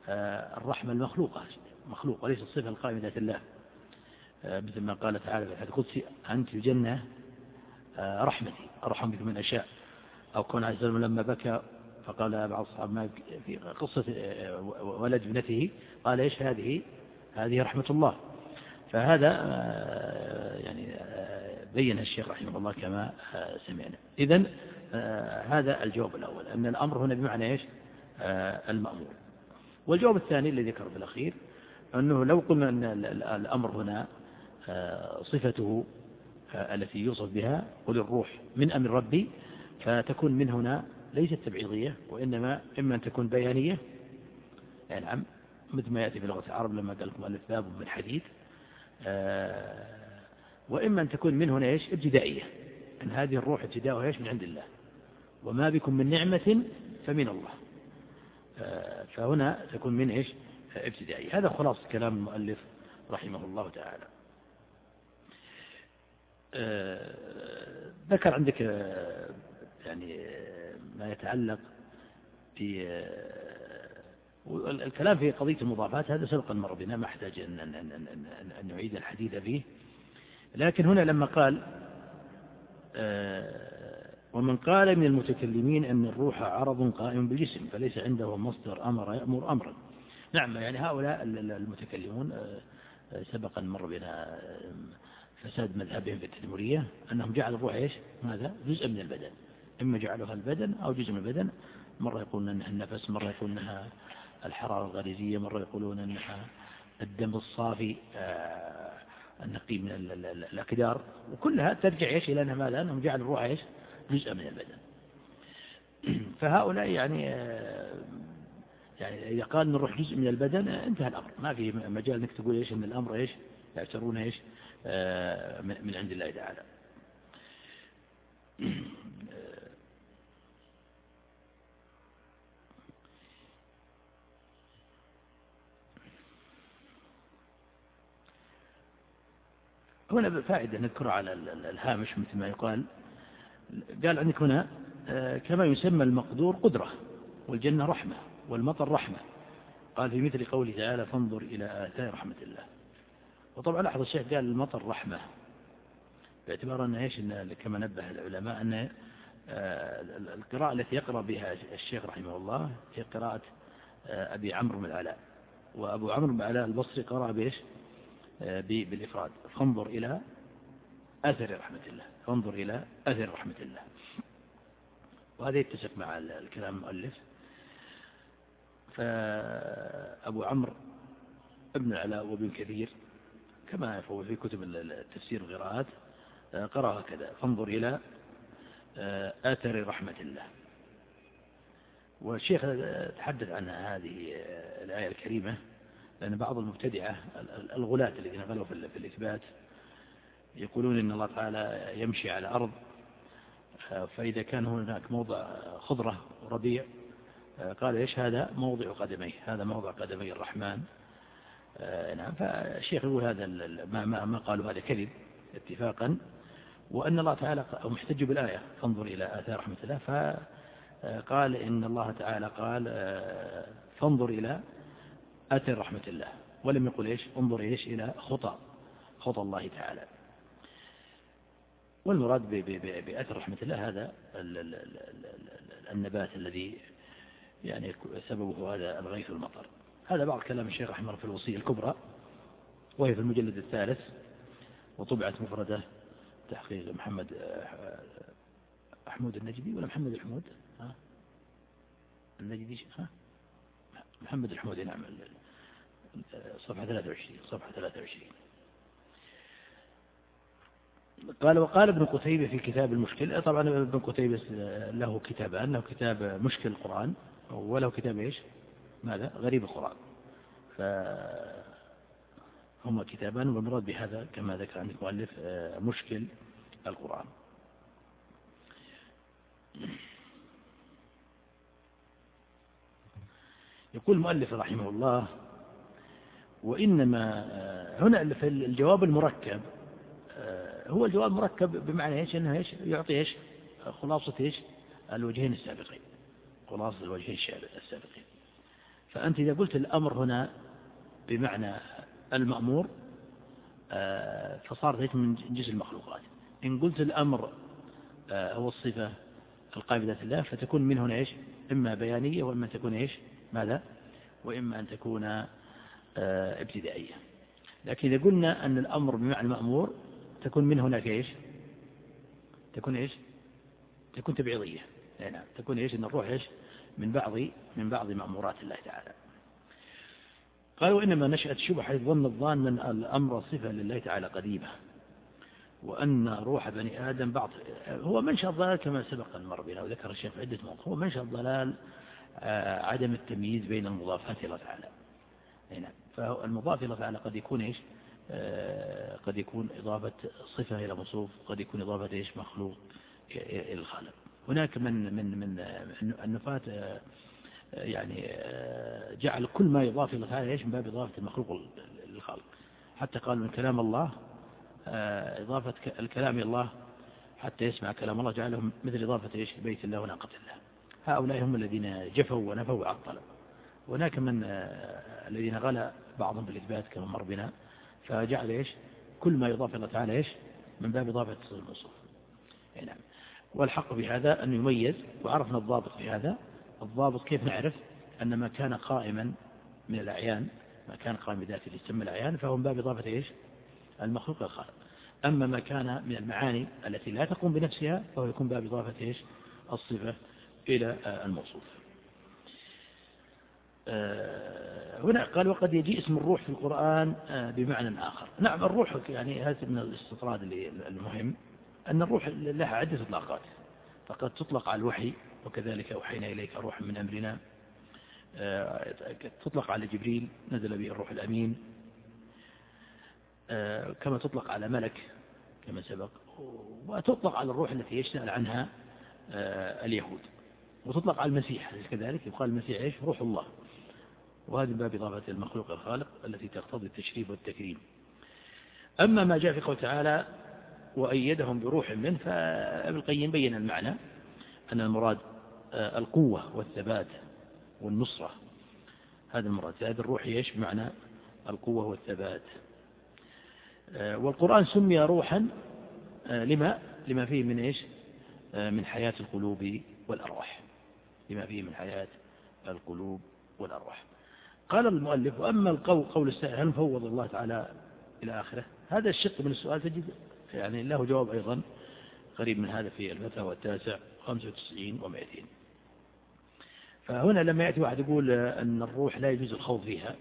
Speaker 2: آه الرحمة المخلوقة. مخلوق وليس الصفة القائمة ذات الله. آه مثل ما قال تعالى في الحديث القدسي أنت الجنة آه رحمتي. أرحم بك من أشياء أو كون عز وجل لما بكى فقال بعض الصحابة ما في قصة آه، ولد ابنته. قال إيش هذه؟ هذه رحمة الله. فهذا آه، يعني آه، بين الشيخ رحمه الله كما سمعنا. إذا هذا الجواب الأول أن الأمر هنا بمعنى إيش؟ المأمور. والجواب الثاني الذي ذكره في الأخير أنه لو قلنا أن الأمر هنا صفته التي يوصف بها قل الروح من أمر ربي فتكون من هنا ليست تبعيضية وإنما إما أن تكون بيانية. يعني نعم مثل ما يأتي في لغة العرب لما قال لكم ألف باب من حديد آه، وإما أن تكون من هنا إيش؟ ابتدائية. أن هذه الروح ابتداؤها إيش؟ من عند الله. وما بكم من نعمة فمن الله. آه، فهنا تكون من إيش؟ ابتدائية. هذا خلاص كلام المؤلف رحمه الله تعالى. آه، ذكر عندك يعني ما يتعلق في الكلام في قضية المضافات هذا سبقا مر بنا ما أحتاج أن, أن, أن, أن, أن نعيد الحديث فيه. لكن هنا لما قال آه، ومن قال من المتكلمين أن الروح عرض قائم بالجسم فليس عنده مصدر أمر يأمر أمرا. نعم يعني هؤلاء المتكلمون آه، سبقا مر بنا آه، فساد مذهبهم في التدمرية أنهم جعلوا الروح إيش؟ ماذا؟ جزء من البدن. إما جعلوها البدن أو جزء من البدن مرة يقولون أنها النفس مرة يقولون أنها الحرارة الغريزية مرة يقولون أنها الدم الصافي آه، النقي من الأكدار وكلها ترجع إيش إلى أنها ماذا؟ أنهم جعلوا الروح إيش؟ جزء من البدن. فهؤلاء يعني آه، يعني إذا قال الروح جزء من البدن انتهى الأمر. ما في مجال أنك تقول إيش أن الأمر إيش؟ يعتبرون إيش؟ آه، من عند الله تعالى. هنا فائدة نذكرها على الهامش مثل ما يقال. قال عندك هنا آه، كما يسمى المقدور قدرة والجنة رحمة والمطر رحمة. قال في مثل قوله تعالى فانظر إلى آثار رحمة الله. وطبعا لاحظ الشيخ قال المطر رحمة باعتبار أن إيش؟ إن كما نبه العلماء أن آه، القراءة التي يقرأ بها الشيخ رحمه الله هي قراءة آه، أبي عمرو بن العلاء. وأبو عمرو بن العلاء البصري قرأ بإيش؟ بالإفراد. فانظر إلى أثر رحمة الله. فانظر إلى أثر رحمة الله. وهذا يتسق مع الكلام المؤلف. فأبو عمرو ابن العلاء وابن كثير كما هو في كتب التفسير والقراءات قرأ هكذا. فانظر إلى آثر رحمة الله. والشيخ تحدث عن هذه الآية الكريمة. لأن بعض المبتدعة الغلاة الذين غلوا في الإثبات يقولون إن الله تعالى يمشي على أرض فإذا كان هناك موضع خضرة وربيع قال إيش هذا؟ موضع قدميه هذا موضع قدمي الرحمن. نعم فالشيخ يقول هذا ما, ما, ما قالوا هذا كذب اتفاقا وأن الله تعالى محتج بالآية فانظر إلى آثار رحمة الله فقال إن الله تعالى قال فانظر إلى آثر رحمة الله. ولم يقل إيش؟ انظر إيش؟ إلى خطى خطى الله تعالى. والمراد بأثر رحمة الله هذا النبات الذي يعني سببه هذا الغيث والمطر. هذا بعض كلام الشيخ الله في الوصية الكبرى وهي في المجلد الثالث وطبعت مفردة تحقيق محمد أحمود النجدي ولا محمد الحمود؟ ها؟ النجدي ها؟ محمد الحمودي نعم. صفحة 23 صفحة 23 قال وقال ابن قتيبة في كتاب المشكل طبعا ابن قتيبة له كتابان له كتاب مشكل القرآن وله كتاب إيش؟ ماذا؟ غريب القرآن. فهما كتابان والمراد بهذا كما ذكر عن المؤلف مشكل القرآن. يقول المؤلف رحمه الله وإنما هنا الجواب المركب هو الجواب مركب بمعنى إيش؟ إنه إيش؟ يعطي إيش؟ خلاصة إيش؟ الوجهين السابقين. خلاصة الوجهين السابقين. فأنت إذا قلت الأمر هنا بمعنى المأمور آه، فصار إيش من جزء المخلوقات. إن قلت الأمر آه، هو الصفة القائمة ذات الله فتكون من هنا إيش؟ إما بيانية وإما تكون إيش؟ ماذا؟ وإما أن تكون آه، ابتدائية. لكن إذا قلنا أن الأمر بمعنى المأمور تكون من هناك إيش؟ تكون إيش؟ تكون تبعيضية. نعم تكون إيش؟ أن الروح إيش؟ من بعض من بعض مأمورات الله تعالى. قال وإنما نشأت شبه حيث ظن الظان أن الأمر صفة لله تعالى قديمة وأن روح بني آدم بعض هو منشأ الضلال كما سبق المر بنا وذكر الشيخ عدة مواقف هو منشأ الضلال آه، عدم التمييز بين المضافات إلى الله تعالى. نعم. فالمضاف إلى تعالى قد يكون إيش؟ آه، قد يكون إضافة صفة إلى موصوف قد يكون إضافة إيش؟ مخلوق إلى الخالق. هناك من من من آه، يعني آه، جعل كل ما يضاف إلى هذا إيش؟ من باب إضافة المخلوق للخالق حتى قال من كلام الله إضافة الكلام إلى الله حتى يسمع كلام الله جعلهم مثل إضافة إيش؟ بيت الله وناقة الله. هؤلاء هم الذين جفوا ونفوا وعطلوا هناك من الذين غلا بعضهم بالإثبات كما مر بنا فجعل إيش؟ كل ما يضاف الله تعالى إيش؟ من باب إضافة الموصوف. نعم. والحق بهذا أن يميز وعرفنا الضابط في هذا. الضابط كيف نعرف؟ أن ما كان قائما من الأعيان ما كان قائم بذاته يسمى الأعيان فهو من باب إضافة إيش؟ المخلوق الخالق. أما ما كان من المعاني التي لا تقوم بنفسها فهو يكون باب إضافة إيش؟ الصفة إلى الموصوف. آه، هنا قال وقد يجي اسم الروح في القرآن آه، بمعنى آخر. نعم الروح يعني هذا من الاستطراد المهم أن الروح لها عدة إطلاقات. فقد تطلق على الوحي وكذلك أوحينا إليك روحا من أمرنا. آه، تطلق على جبريل نزل به الروح الأمين. كما تطلق على ملك كما سبق. وتطلق على الروح التي يسأل عنها اليهود. وتطلق على المسيح كذلك يقال المسيح إيش؟ روح الله. وهذه باب إضافة المخلوق الخالق التي تقتضي التشريف والتكريم. أما ما جاء في قول تعالى وأيدهم بروح منه فابن القيم بين المعنى أن المراد آه، القوة والثبات والنصرة. هذا المراد. هذا الروح إيش؟ بمعنى القوة والثبات. آه، والقرآن سمي روحا آه، لما؟ لما فيه من إيش؟ من حياة القلوب والأرواح. لما فيه من حياة القلوب والأرواح. قال المؤلف وأما القول قول السائل هل نفوض الله تعالى إلى آخره؟ هذا الشق من السؤال تجد يعني له جواب أيضا قريب من هذا في الفتاوى التاسع 95 و200 فهنا لما يأتي واحد يقول أن الروح لا يجوز الخوض فيها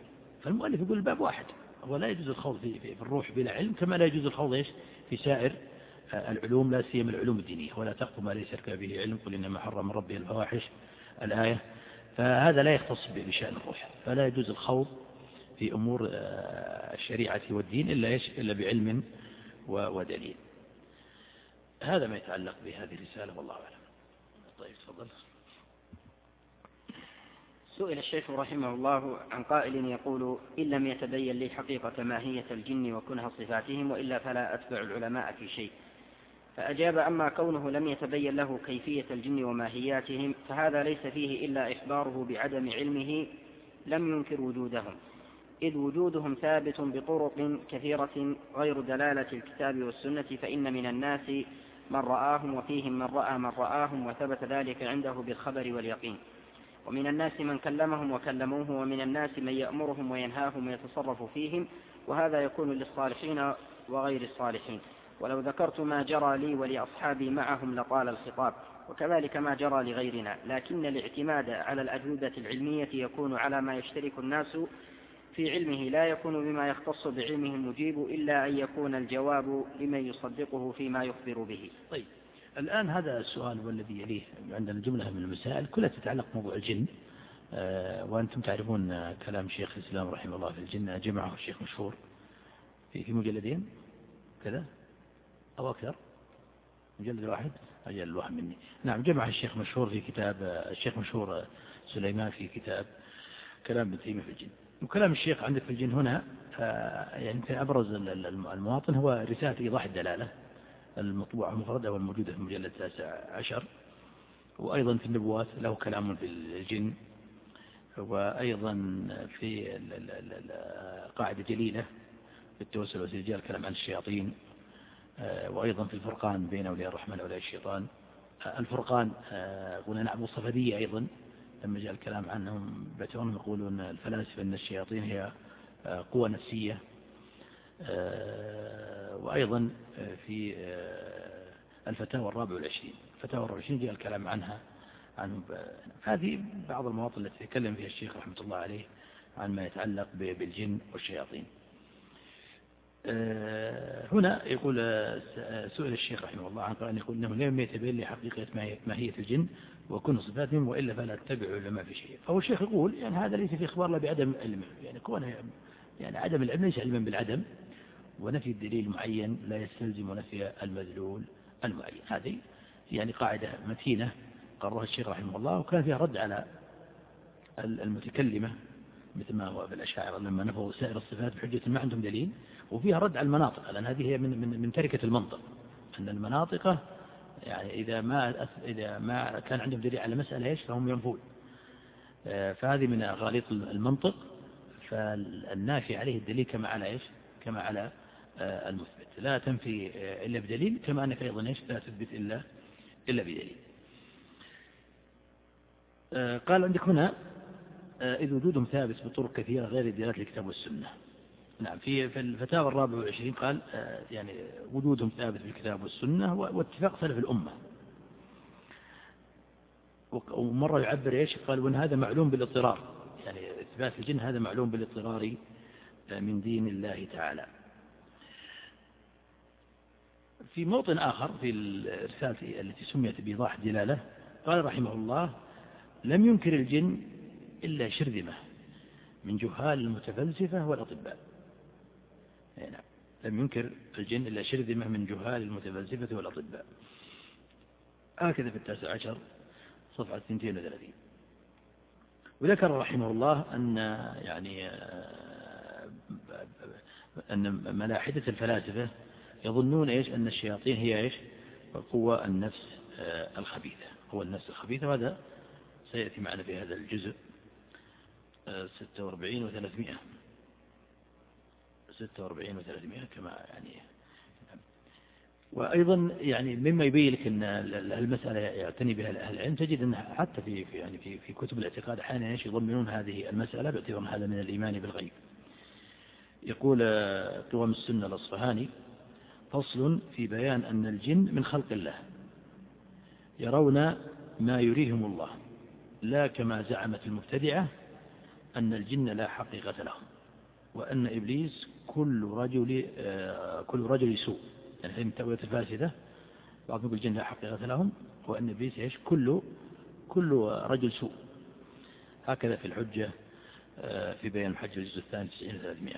Speaker 2: فالمؤلف يقول الباب واحد هو لا يجوز الخوض في, في الروح بلا علم كما لا يجوز الخوض إيش؟ في سائر العلوم لا سيما العلوم الدينية. ولا تقف ما ليس لك به علم قل إنما حرم ربي الفواحش. الآية فهذا لا يختص بشأن الروح فلا يجوز الخوض في أمور آه، الشريعة والدين إلا, إلا بعلم ودليل. هذا ما يتعلق بهذه الرسالة والله أعلم. طيب تفضل.
Speaker 1: سئل الشيخ رحمه الله عن قائل يقول إن لم يتبين لي حقيقة ماهية الجن وكنها صفاتهم وإلا فلا أتبع العلماء في شيء. فأجاب أما كونه لم يتبين له كيفية الجن وماهياتهم فهذا ليس فيه إلا إخباره بعدم علمه لم ينكر وجودهم. إذ وجودهم ثابت بطرق كثيرة غير دلالة الكتاب والسنة فإن من الناس من رآهم وفيهم من رأى من رآهم وثبت ذلك عنده بالخبر واليقين. ومن الناس من كلمهم وكلموه ومن الناس من يأمرهم وينهاهم ويتصرف فيهم وهذا يكون للصالحين وغير الصالحين. ولو ذكرت ما جرى لي ولأصحابي معهم لطال الخطاب وكذلك ما جرى لغيرنا لكن الاعتماد على الأجوبة العلمية يكون على ما يشترك الناس في علمه لا يكون بما يختص بعلمه المجيب إلا أن يكون الجواب لمن يصدقه فيما يخبر به.
Speaker 2: طيب الآن هذا السؤال والذي يليه عندنا جملة من المسائل كلها تتعلق بموضوع الجن. آه، وأنتم تعرفون كلام شيخ الإسلام رحمه الله في الجن جمعه الشيخ مشهور في في مجلدين كذا؟ أو أكثر مجلد واحد. أجل الواحد مني. نعم جمع الشيخ مشهور في كتاب الشيخ مشهور سليمان في كتاب كلام ابن تيمية في الجن. وكلام الشيخ عندك في الجن هنا يعني في أبرز المواطن هو رسالة إيضاح الدلالة المطبوعة مفردة والموجودة في المجلد التاسع عشر. وأيضا في النبوات له كلام في الجن. وأيضا في قاعدة جليلة في التوسل والسجال كلام عن الشياطين. وأيضا في الفرقان بين أولياء الرحمن وأولياء الشيطان. آه، الفرقان قلنا نعم الصفدية أيضا لما جاء الكلام عنهم بتون يقولون الفلاسفة أن الشياطين هي آه، قوة نفسية. وأيضا في الفتاوى الرابع والعشرين. الفتاوى الرابع والعشرين جاء الكلام عنها عنهم هذه بعض المواطن التي تكلم فيها الشيخ رحمة الله عليه عن ما يتعلق بالجن والشياطين. آه، هنا يقول آه، سئل الشيخ رحمه الله عن قال يقول إنه لم يتبين لي حقيقة ماهية الجن وكن صفاتهم وإلا فلا تتبع العلماء في شيء. فهو الشيخ يقول يعني هذا ليس في إخبار لا بعدم علم يعني كونه يعني عدم العلم ليس علما بالعدم ونفي الدليل المعين لا يستلزم نفي المدلول المعين. هذه يعني قاعدة متينة قررها الشيخ رحمه الله وكان فيها رد على المتكلمة مثل ما هو في الأشاعرة لما نفوا سائر الصفات بحجة ما عندهم دليل وفيها رد على المناطق لأن هذه هي من, من, من تركة المنطق. أن المناطق يعني إذا ما إذا ما كان عندهم دليل على مسألة إيش؟ فهم ينفون. آه، فهذه من غاليط المنطق. فالنافي عليه الدليل كما على إيش؟ كما على آه، المثبت. لا تنفي آه، إلا بدليل كما أنك أيضا إيش؟ لا تثبت إلا إلا بدليل. قال عندك هنا إذ وجودهم ثابت بطرق كثيرة غير دلالة الكتاب والسنة. نعم في في الفتاوى الرابعة والعشرين قال آه، يعني وجودهم ثابت في الكتاب والسنة واتفاق سلف الأمة. ومرة يعبر إيش؟ قال وإن هذا معلوم بالاضطرار. يعني إثبات الجن هذا معلوم بالاضطرار آه، من دين الله تعالى. في موطن آخر في الرسالة التي سميت بإيضاح دلالة قال رحمه الله لم ينكر الجن إلا شرذمة من جهال المتفلسفة والأطباء. نعم. لم ينكر الجن إلا شرذمة من جهال المتفلسفة والأطباء. هكذا في التاسع عشر صفحة 32 وذكر رحمه الله أن يعني أن ملاحدة الفلاسفة يظنون إيش؟ أن الشياطين هي إيش؟ قوة النفس الخبيثة. قوة النفس الخبيثة وهذا سيأتي معنا في هذا الجزء. 46 و 300 46 و300 كما يعني وأيضا يعني مما يبين لك أن المسألة يعتني بها أهل العلم. تجد أن حتى في في يعني في في كتب الاعتقاد أحيانا يضمنون هذه المسألة باعتبار هذا من الإيمان بالغيب. يقول قوام السنة الأصفهاني فصل في بيان أن الجن من خلق الله يرون ما يريهم الله لا كما زعمت المبتدعة أن الجن لا حقيقة لهم وأن إبليس كل رجل آه، كل رجل سوء. يعني هذه من التأويلات الفاسدة؟ بعضهم يقول الجن لا حقيقة لهم وأن إبليس إيش؟ كل كل رجل سوء. هكذا في الحجة آه، في بيان الحج الجزء الثاني 90 300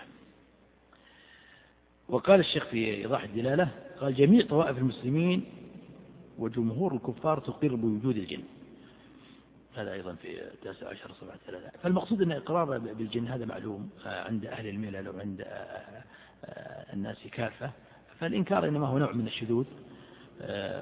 Speaker 2: وقال الشيخ في إيضاح الدلالة قال جميع طوائف المسلمين وجمهور الكفار تقر بوجود الجن. هذا أيضا في التاسع عشر صفحة ثلاثة فالمقصود أن الإقرار بالجن هذا معلوم آه، عند أهل الملل وعند آه، آه، الناس كافة. فالإنكار إنما هو نوع من الشذوذ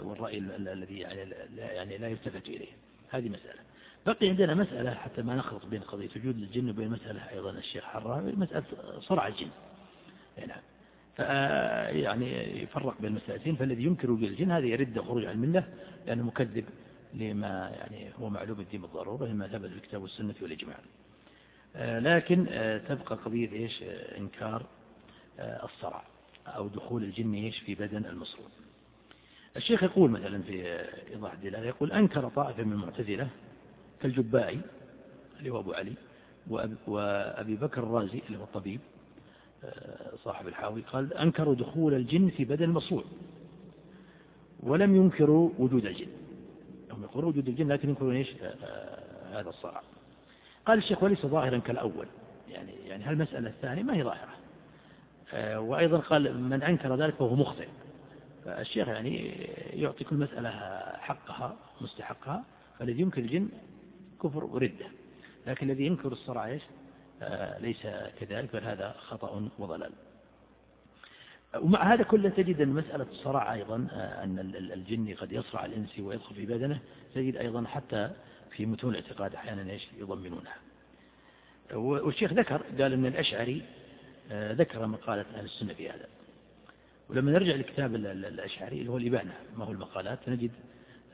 Speaker 2: والرأي الذي يعني, يعني لا يلتفت إليه. هذه مسألة. بقي عندنا مسألة حتى ما نخلط بين قضية وجود الجن وبين مسألة أيضا الشيخ حرة مسألة صرع الجن. نعم. يعني يفرق بين المسألتين فالذي ينكر وجود الجن هذا يرد خروج عن الملة لأنه مكذب. لما يعني هو معلوم الدين بالضرورة لما ثبت في الكتاب والسنة والإجماع. آه، لكن آه، تبقى قضية إيش؟ آه، إنكار الصرع أو دخول الجن في بدن المصروف. الشيخ يقول مثلا في إيضاح الدلالة يقول أنكر طائفة من المعتزلة كالجبائي اللي هو أبو علي وأبي بكر الرازي اللي هو الطبيب صاحب الحاوي قال أنكروا دخول الجن في بدن المصروع ولم ينكروا وجود الجن. هم يقولون وجود الجن لكن ينكرون إيش؟ آه، آه، هذا الصراع. قال الشيخ وليس ظاهرا كالأول. يعني يعني هالمسألة الثانية ما هي ظاهرة. وأيضا قال من أنكر ذلك فهو مخطئ. فالشيخ يعني يعطي كل مسألة حقها مستحقها فالذي ينكر الجن كفر وردة. لكن الذي ينكر آه ليس كذلك بل هذا خطأ وضلال. ومع هذا كله تجد أن مسألة الصرع أيضا آه أن الجن قد يصرع الإنسي ويدخل في بدنه تجد أيضا حتى في متون الاعتقاد أحيانا إيش؟ يضمنونها. والشيخ ذكر قال أن الأشعري آه ذكر مقالة أهل السنة في هذا. ولما نرجع لكتاب الأشعري اللي هو الإبانة ما هو المقالات؟ نجد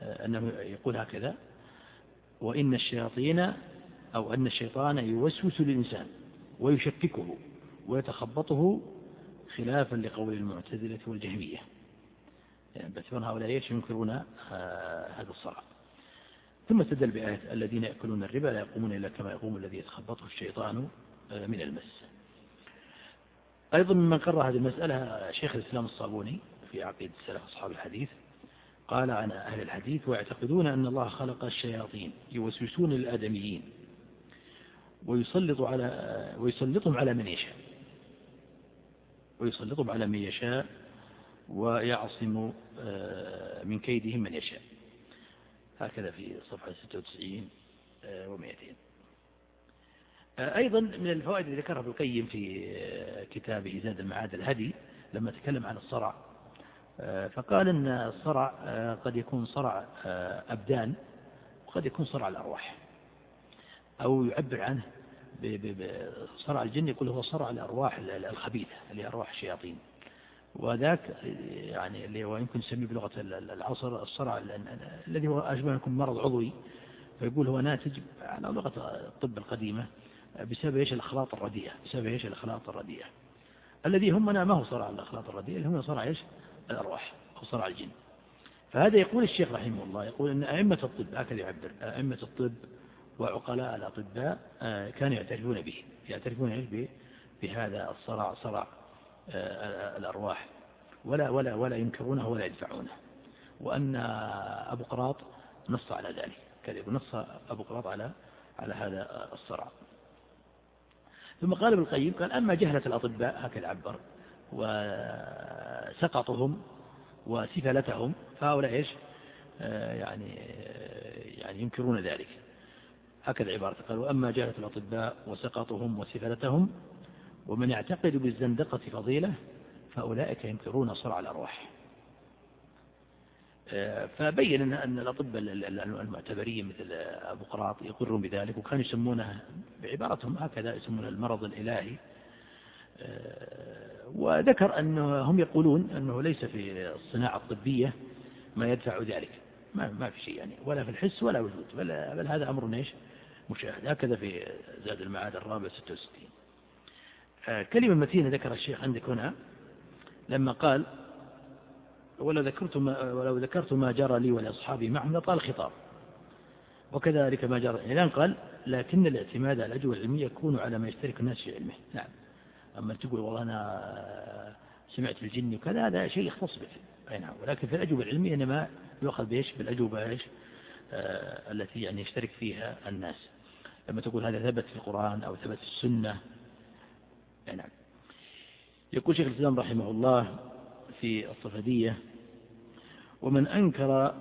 Speaker 2: آه، أنه يقول هكذا وإن الشياطين أو أن الشيطان يوسوس للإنسان ويشككه ويتخبطه خلافا لقول المعتزلة والجهمية. يعني هؤلاء إيش؟ ينكرون آه، هذا الصراع ثم استدل بآية الذين يأكلون الربا لا يقومون إلا كما يقوم الذي يتخبطه الشيطان آه، من المس. أيضا ممن قرر هذه المسألة شيخ الإسلام الصابوني في عقيدة السلف أصحاب الحديث قال عن أهل الحديث ويعتقدون أن الله خلق الشياطين يوسوسون للآدميين ويسلط على ويسلطهم على من يشاء. ويسلطهم على من يشاء ويعصم آه، من كيدهم من يشاء. هكذا في صفحة 96 و200 آه، أيضا من الفوائد اللي ذكرها ابن القيم في آه، كتابه زاد المعاد الهدي لما تكلم عن الصرع. آه، فقال أن الصرع قد يكون صرع أبدان وقد يكون صرع الأرواح أو يعبر عنه صرع الجن يقول هو صرع الأرواح الخبيثة اللي أرواح الشياطين. وذاك يعني اللي هو يمكن نسميه بلغة العصر الصرع الذي هو أشبه يكون مرض عضوي. فيقول هو ناتج على لغة الطب القديمة بسبب إيش؟ الأخلاط الرديئة بسبب إيش؟ الأخلاط الرديئة. الذي همنا ما هو صرع الأخلاط الرديئة اللي هم صرع إيش؟ الأرواح أو صرع الجن. فهذا يقول الشيخ رحمه الله يقول أن أئمة الطب هكذا يعبر أئمة الطب وعقلاء الأطباء آه، كانوا يعترفون به يعترفون إيش بهذا الصرع صرع آه، الأرواح. ولا ولا ولا ينكرونه ولا يدفعونه. وأن أبو قراط نص على ذلك. كذب نص أبو قراط على على هذا الصرع ثم قال ابن القيم قال أما جهلة الأطباء هكذا عبر وسقطهم وسفلتهم فهؤلاء إيش؟ آه، يعني يعني ينكرون ذلك. هكذا عبارة. قال وأما جهلة الأطباء وسقطهم وسفلتهم ومن يعتقد بالزندقة فضيلة فأولئك ينكرون صرع الأرواح. فبين أن الأطباء المعتبرين مثل أبو قراط يقرون بذلك وكانوا يسمونه بعبارتهم هكذا يسمونه المرض الإلهي. وذكر أنهم يقولون أنه ليس في الصناعة الطبية ما يدفع ذلك. ما, ما في شيء يعني ولا في الحس ولا وجود بل, بل هذا أمر إيش مشاهد. هكذا في زاد المعاد الرابع 66 كلمة متينة ذكر الشيخ عندك هنا لما قال ولو ذكرت ما, ولو ذكرت ما جرى لي ولأصحابي معهم لطال الخطاب وكذلك ما جرى الإعلان قال لكن الاعتماد على الأجوبة العلمية يكون على ما يشترك الناس في علمه. نعم. أما تقول والله أنا سمعت الجن وكذا هذا شيء يختص بك أي نعم. ولكن في الأجوبة العلمية إنما يؤخذ بإيش؟ بالأجوبة إيش؟ آه التي يعني يشترك فيها الناس. لما تقول هذا ثبت في القرآن أو ثبت في السنة. نعم. يقول شيخ الإسلام رحمه الله في الصفدية ومن أنكر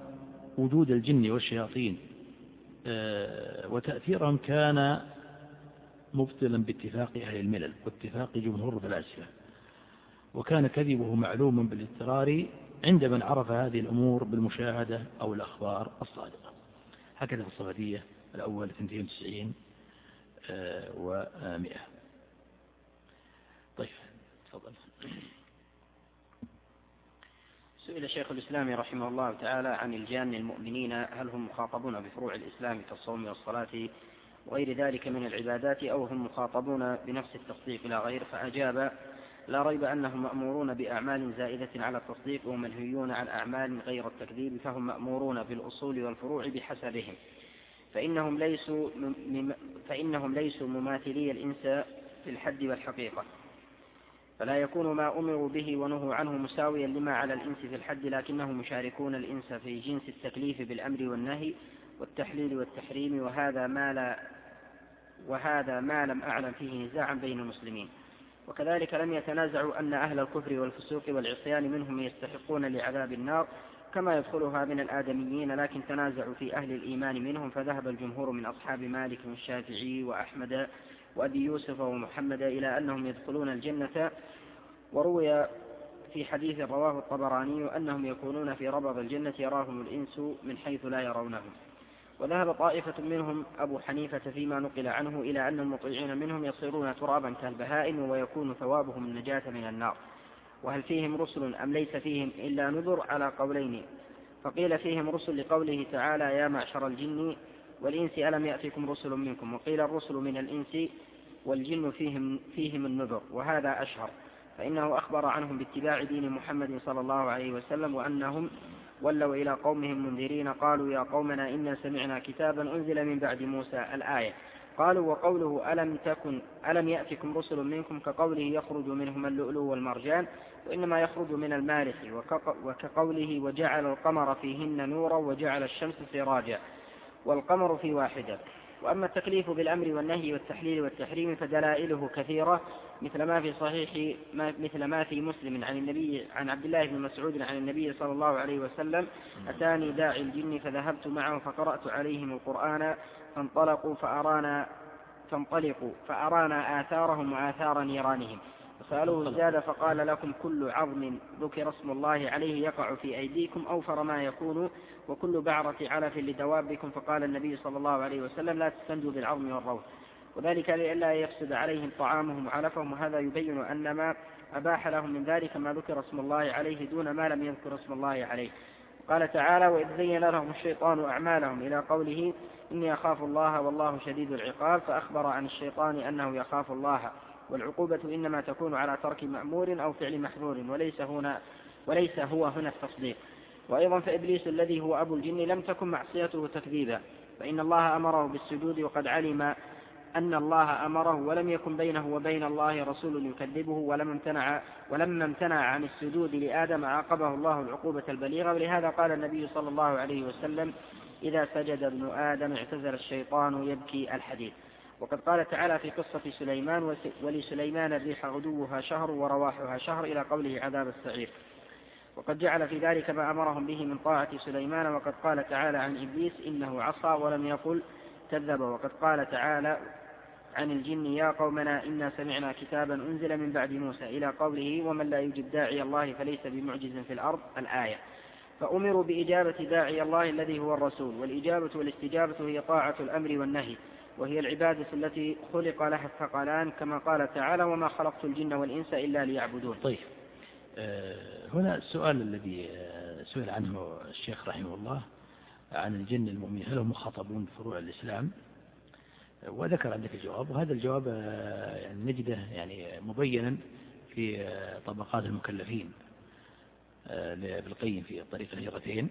Speaker 2: وجود الجن والشياطين آه، وتأثيرهم كان مبطلا باتفاق أهل الملل واتفاق جمهور الفلاسفة وكان كذبه معلوم بالاضطرار عند من عرف هذه الأمور بالمشاهدة أو الأخبار الصادقة. هكذا في الصفدية. الأول 92 و100 طيب تفضل.
Speaker 1: سئل شيخ الإسلام رحمه الله تعالى عن الجان المؤمنين هل هم مخاطبون بفروع الإسلام كالصوم والصلاة وغير ذلك من العبادات أو هم مخاطبون بنفس التصديق لا غير؟ فأجاب لا ريب أنهم مأمورون بأعمال زائدة على التصديق ومنهيون عن أعمال غير التكذيب فهم مأمورون بالأصول والفروع بحسبهم. فإنهم ليسوا فإنهم ليسوا مماثلي الإنس في الحد والحقيقة. فلا يكون ما أمروا به ونهوا عنه مساويا لما على الإنس في الحد لكنهم مشاركون الإنس في جنس التكليف بالأمر والنهي والتحليل والتحريم وهذا ما لا وهذا ما لم أعلم فيه نزاعا بين المسلمين. وكذلك لم يتنازعوا أن أهل الكفر والفسوق والعصيان منهم يستحقون لعذاب النار كما يدخلها من الآدميين لكن تنازعوا في أهل الإيمان منهم فذهب الجمهور من أصحاب مالك والشافعي وأحمد وأبي يوسف ومحمد إلى أنهم يدخلون الجنة. وروي في حديث رواه الطبراني أنهم يكونون في ربض الجنة يراهم الإنس من حيث لا يرونهم. وذهب طائفة منهم أبو حنيفة فيما نقل عنه إلى أن المطيعين منهم يصيرون ترابا كالبهائم ويكون ثوابهم النجاة من النار. وهل فيهم رسل أم ليس فيهم إلا نذر على قولين؟ فقيل فيهم رسل لقوله تعالى يا معشر الجن والإنس ألم يأتكم رسل منكم؟ وقيل الرسل من الإنس والجن فيهم, فيهم النذر وهذا أشهر فإنه أخبر عنهم باتباع دين محمد صلى الله عليه وسلم وأنهم ولوا إلى قومهم منذرين قالوا يا قومنا إنا سمعنا كتابا أنزل من بعد موسى الآية. قالوا وقوله ألم تكن ألم يأتكم رسل منكم؟ كقوله يخرج منهم اللؤلؤ والمرجان. وإنما يخرج من المارح وكقوله وجعل القمر فيهن نورا وجعل الشمس سراجا والقمر في واحدة. وأما التكليف بالأمر والنهي والتحليل والتحريم فدلائله كثيرة مثل ما في صحيح ما مثل ما في مسلم عن النبي عن عبد الله بن مسعود عن النبي صلى الله عليه وسلم أتاني داعي الجن فذهبت معه فقرأت عليهم القرآن فانطلقوا فأرانا فانطلقوا فأرانا آثارهم وآثار نيرانهم. فسألوه زاد فقال لكم كل عظم ذكر اسم الله عليه يقع في أيديكم أوفر ما يكون وكل بعرة علف لدوابكم. فقال النبي صلى الله عليه وسلم لا تستنجوا بالعظم والروث وذلك لئلا يفسد عليهم طعامهم وعلفهم وهذا يبين أن ما أباح لهم من ذلك ما ذكر اسم الله عليه دون ما لم يذكر اسم الله عليه. قال تعالى وإذ زين لهم الشيطان أعمالهم إلى قوله إني أخاف الله والله شديد العقاب فأخبر عن الشيطان أنه يخاف الله. والعقوبة إنما تكون على ترك مأمور أو فعل محظور وليس هنا وليس هو هنا التصديق. وأيضا فإبليس الذي هو أبو الجن لم تكن معصيته تكذيبا فإن الله أمره بالسجود وقد علم أن الله أمره ولم يكن بينه وبين الله رسول يكذبه ولم امتنع ولما امتنع عن السجود لآدم عاقبه الله العقوبة البليغة. ولهذا قال النبي صلى الله عليه وسلم إذا سجد ابن آدم اعتزل الشيطان يبكي الحديث وقد قال تعالى في قصة سليمان ولسليمان الريح غدوها شهر ورواحها شهر إلى قوله عذاب السعير. وقد جعل في ذلك ما أمرهم به من طاعة سليمان وقد قال تعالى عن إبليس إنه عصى ولم يقل كذب. وقد قال تعالى عن الجن يا قومنا إنا سمعنا كتابا أنزل من بعد موسى إلى قوله ومن لا يجب داعي الله فليس بمعجز في الأرض الآية. فأمروا بإجابة داعي الله الذي هو الرسول. والإجابة والاستجابة هي طاعة الأمر والنهي. وهي العبادة التي خلق لها الثقلان كما قال تعالى وما خلقت الجن والإنس إلا ليعبدون.
Speaker 2: طيب آه، هنا السؤال الذي آه، سئل عنه الشيخ رحمه الله عن الجن المؤمنين هل هم مخاطبون بفروع الإسلام؟ وذكر عندك الجواب وهذا الجواب آه، يعني نجده يعني مبينا في طبقات المكلفين لابن القيم في طريق الهجرتين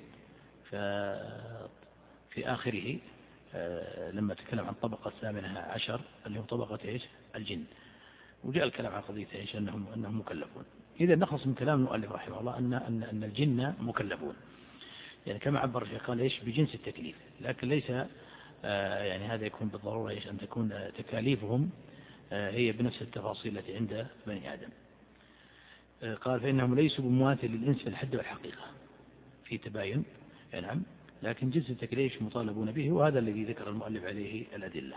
Speaker 2: ففي آخره. آه، لما تكلم عن الطبقة الثامنة عشر اللي هو طبقة إيش؟ الجن. وجاء الكلام عن قضية إيش؟ أنهم, أنهم مكلفون. إذا نخلص من كلام المؤلف رحمه الله أن, أن, أن الجن مكلفون. يعني كما عبر الشيخ قال إيش؟ بجنس التكليف. لكن ليس آه، يعني هذا يكون بالضرورة إيش؟ أن تكون تكاليفهم آه، هي بنفس التفاصيل التي عند بني آدم. قال فإنهم ليسوا بمماثل للإنس في الحد والحقيقة. في تباين. نعم. لكن جنس التكليف مطالبون به؟ وهذا الذي ذكر المؤلف عليه الأدلة.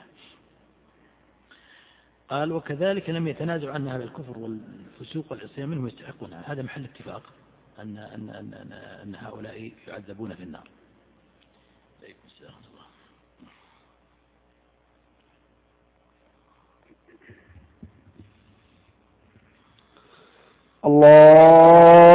Speaker 2: قال وكذلك لم يتنازع أن أهل الكفر والفسوق والعصيان منهم يستحقونها هذا محل اتفاق أن, أن, أن, أن هؤلاء يعذبون في النار.
Speaker 3: الله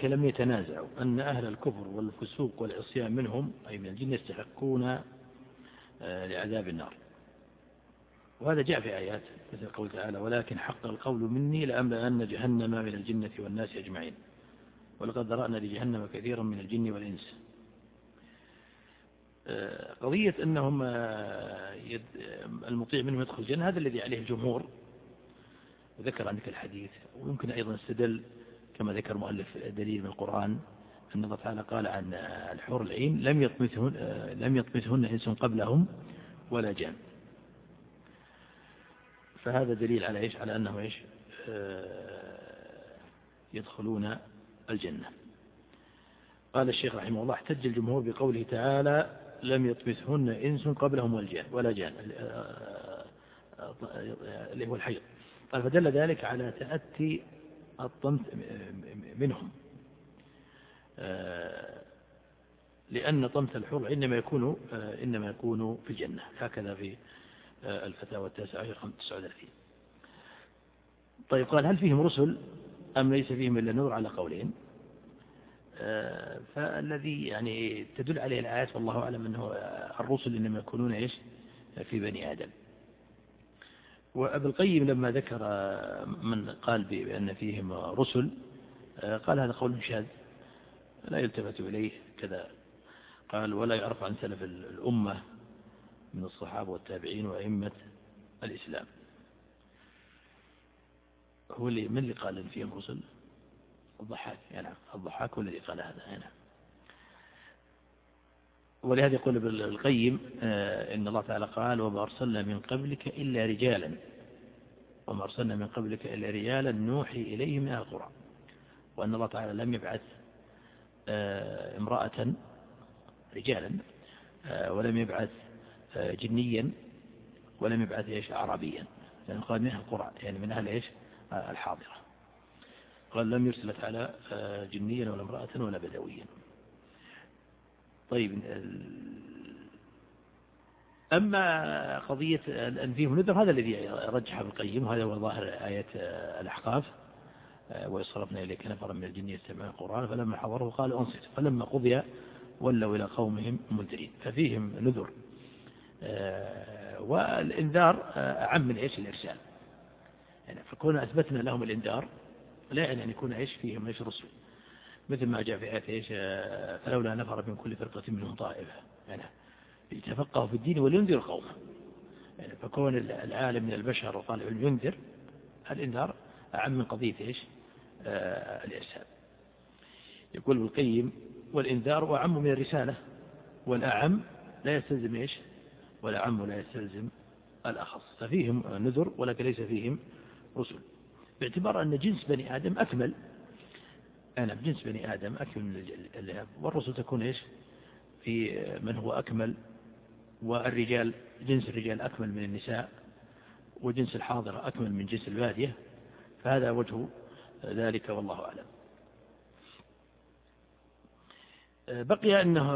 Speaker 2: وكذلك لم يتنازعوا أن أهل الكفر والفسوق والعصيان منهم أي من الجن يستحقون آه، لعذاب النار. وهذا جاء في آيات مثل قول تعالى ولكن حق القول مني لأملأن جهنم من الجنة والناس أجمعين. ولقد ذرأنا لجهنم كثيرا من الجن والإنس. آه، قضية أنهم آه، المطيع منهم يدخل الجنة هذا الذي عليه الجمهور. وذكر عندك الحديث ويمكن أيضا استدل كما ذكر مؤلف دليل من القرآن أن الله تعالى قال عن الحور العين لم يطمثهن, لم يطمثهن إنس قبلهم ولا جان. فهذا دليل على إيش؟ على أنهم إيش؟ آه، يدخلون الجنة. قال الشيخ رحمه الله احتج الجمهور بقوله تعالى لم يطمثهن إنس قبلهم والجان ولا جان آه، آه، اللي هو الحيض. قال فدل ذلك على تأتي الطمث منهم. آه، لأن طمث الحر إنما يكون آه، إنما يكون في الجنة. هكذا في آه، الفتاوى التاسعة في 39 طيب قال هل فيهم رسل أم ليس فيهم إلا نور على قولين؟ فالذي يعني تدل عليه الآيات والله أعلم أنه الرسل إنما يكونون إيش؟ في بني آدم. وابن القيم لما ذكر من قال بأن فيهم رسل قال هذا قول شاذ لا يلتفت إليه كذا. قال ولا يعرف عن سلف الأمة من الصحابة والتابعين وأئمة الإسلام. هو اللي من اللي قال إن فيهم رسل؟ الضحاك يعني الضحاك هو الذي قال هذا هنا. ولهذا يقول ابن القيم آه، إن الله تعالى قال وما أرسلنا من قبلك إلا رجالا. وما أرسلنا من قبلك إلا رجالا نوحي إليهم من القرى وأن الله تعالى لم يبعث آه، امرأة رجالا آه، ولم يبعث جنيا ولم يبعث إيش؟ أعرابيا يعني قال من القرى يعني من أهل إيش؟ الحاضرة. قال لم يرسل تعالى جنيا ولا امرأة ولا بدويا. طيب أما قضية أن فيهم نذر هذا الذي رجح ابن القيم وهذا هو ظاهر آية الأحقاف ويصرفنا إليك نفرا من الجن يستمعون القرآن فلما حضره قال أنصت فلما قضي ولوا إلى قومهم منذرين ففيهم نذر. والإنذار أعم من إيش؟ الإرسال. يعني فكون أثبتنا لهم الإنذار لا يعني أن يكون إيش؟ فيهم إيش؟ رسل مثل ما جاء في آية إيش فلولا نفر من كل فرقة منهم طائفة. يعني يتفقهوا في الدين ولينذر قومه يعني فكون العالم من البشر وطالب ينذر الإنذار أعم من قضية إيش آه الإرسال. يقول ابن القيم والإنذار وأعم من الرسالة والأعم لا يستلزم إيش والأعم لا يستلزم الأخص. ففيهم نذر ولكن ليس فيهم رسل. باعتبار أن جنس بني آدم أكمل أنا بجنس بني آدم أكمل من الذهب. والرسل تكون إيش؟ في من هو أكمل والرجال جنس الرجال أكمل من النساء وجنس الحاضرة أكمل من جنس البادية. فهذا وجه ذلك والله أعلم. بقي أنه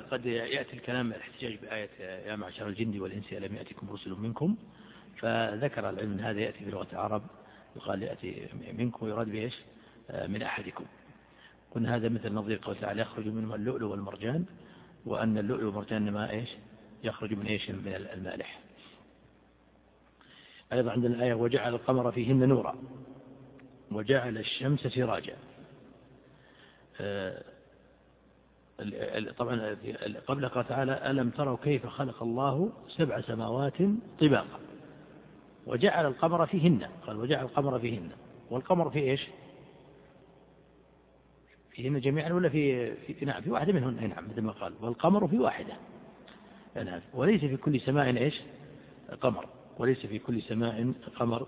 Speaker 2: قد يأتي الكلام الاحتجاج بآية يا معشر الجن والإنس ألم يأتكم رسل منكم؟ فذكر العلم هذا يأتي في لغة العرب يقال يأتي منكم ويراد بإيش؟ من أحدكم. قلنا هذا مثل نظير قول تعالى يخرج منهما اللؤلؤ والمرجان وأن اللؤلؤ والمرجان ما إيش؟ يخرج من إيش؟ من المالح. أيضا عندنا الآية وجعل القمر فيهن نورا وجعل الشمس سراجا. آه، طبعا قبل قال تعالى ألم تروا كيف خلق الله سبع سماوات طباقا؟ وجعل القمر فيهن قال وجعل القمر فيهن. والقمر في إيش؟ فيهن جميعا ولا في, في نعم في واحدة منهن. نعم مثل ما قال. والقمر في واحدة. يعني وليس في كل سماء إيش؟ قمر. وليس في كل سماء قمر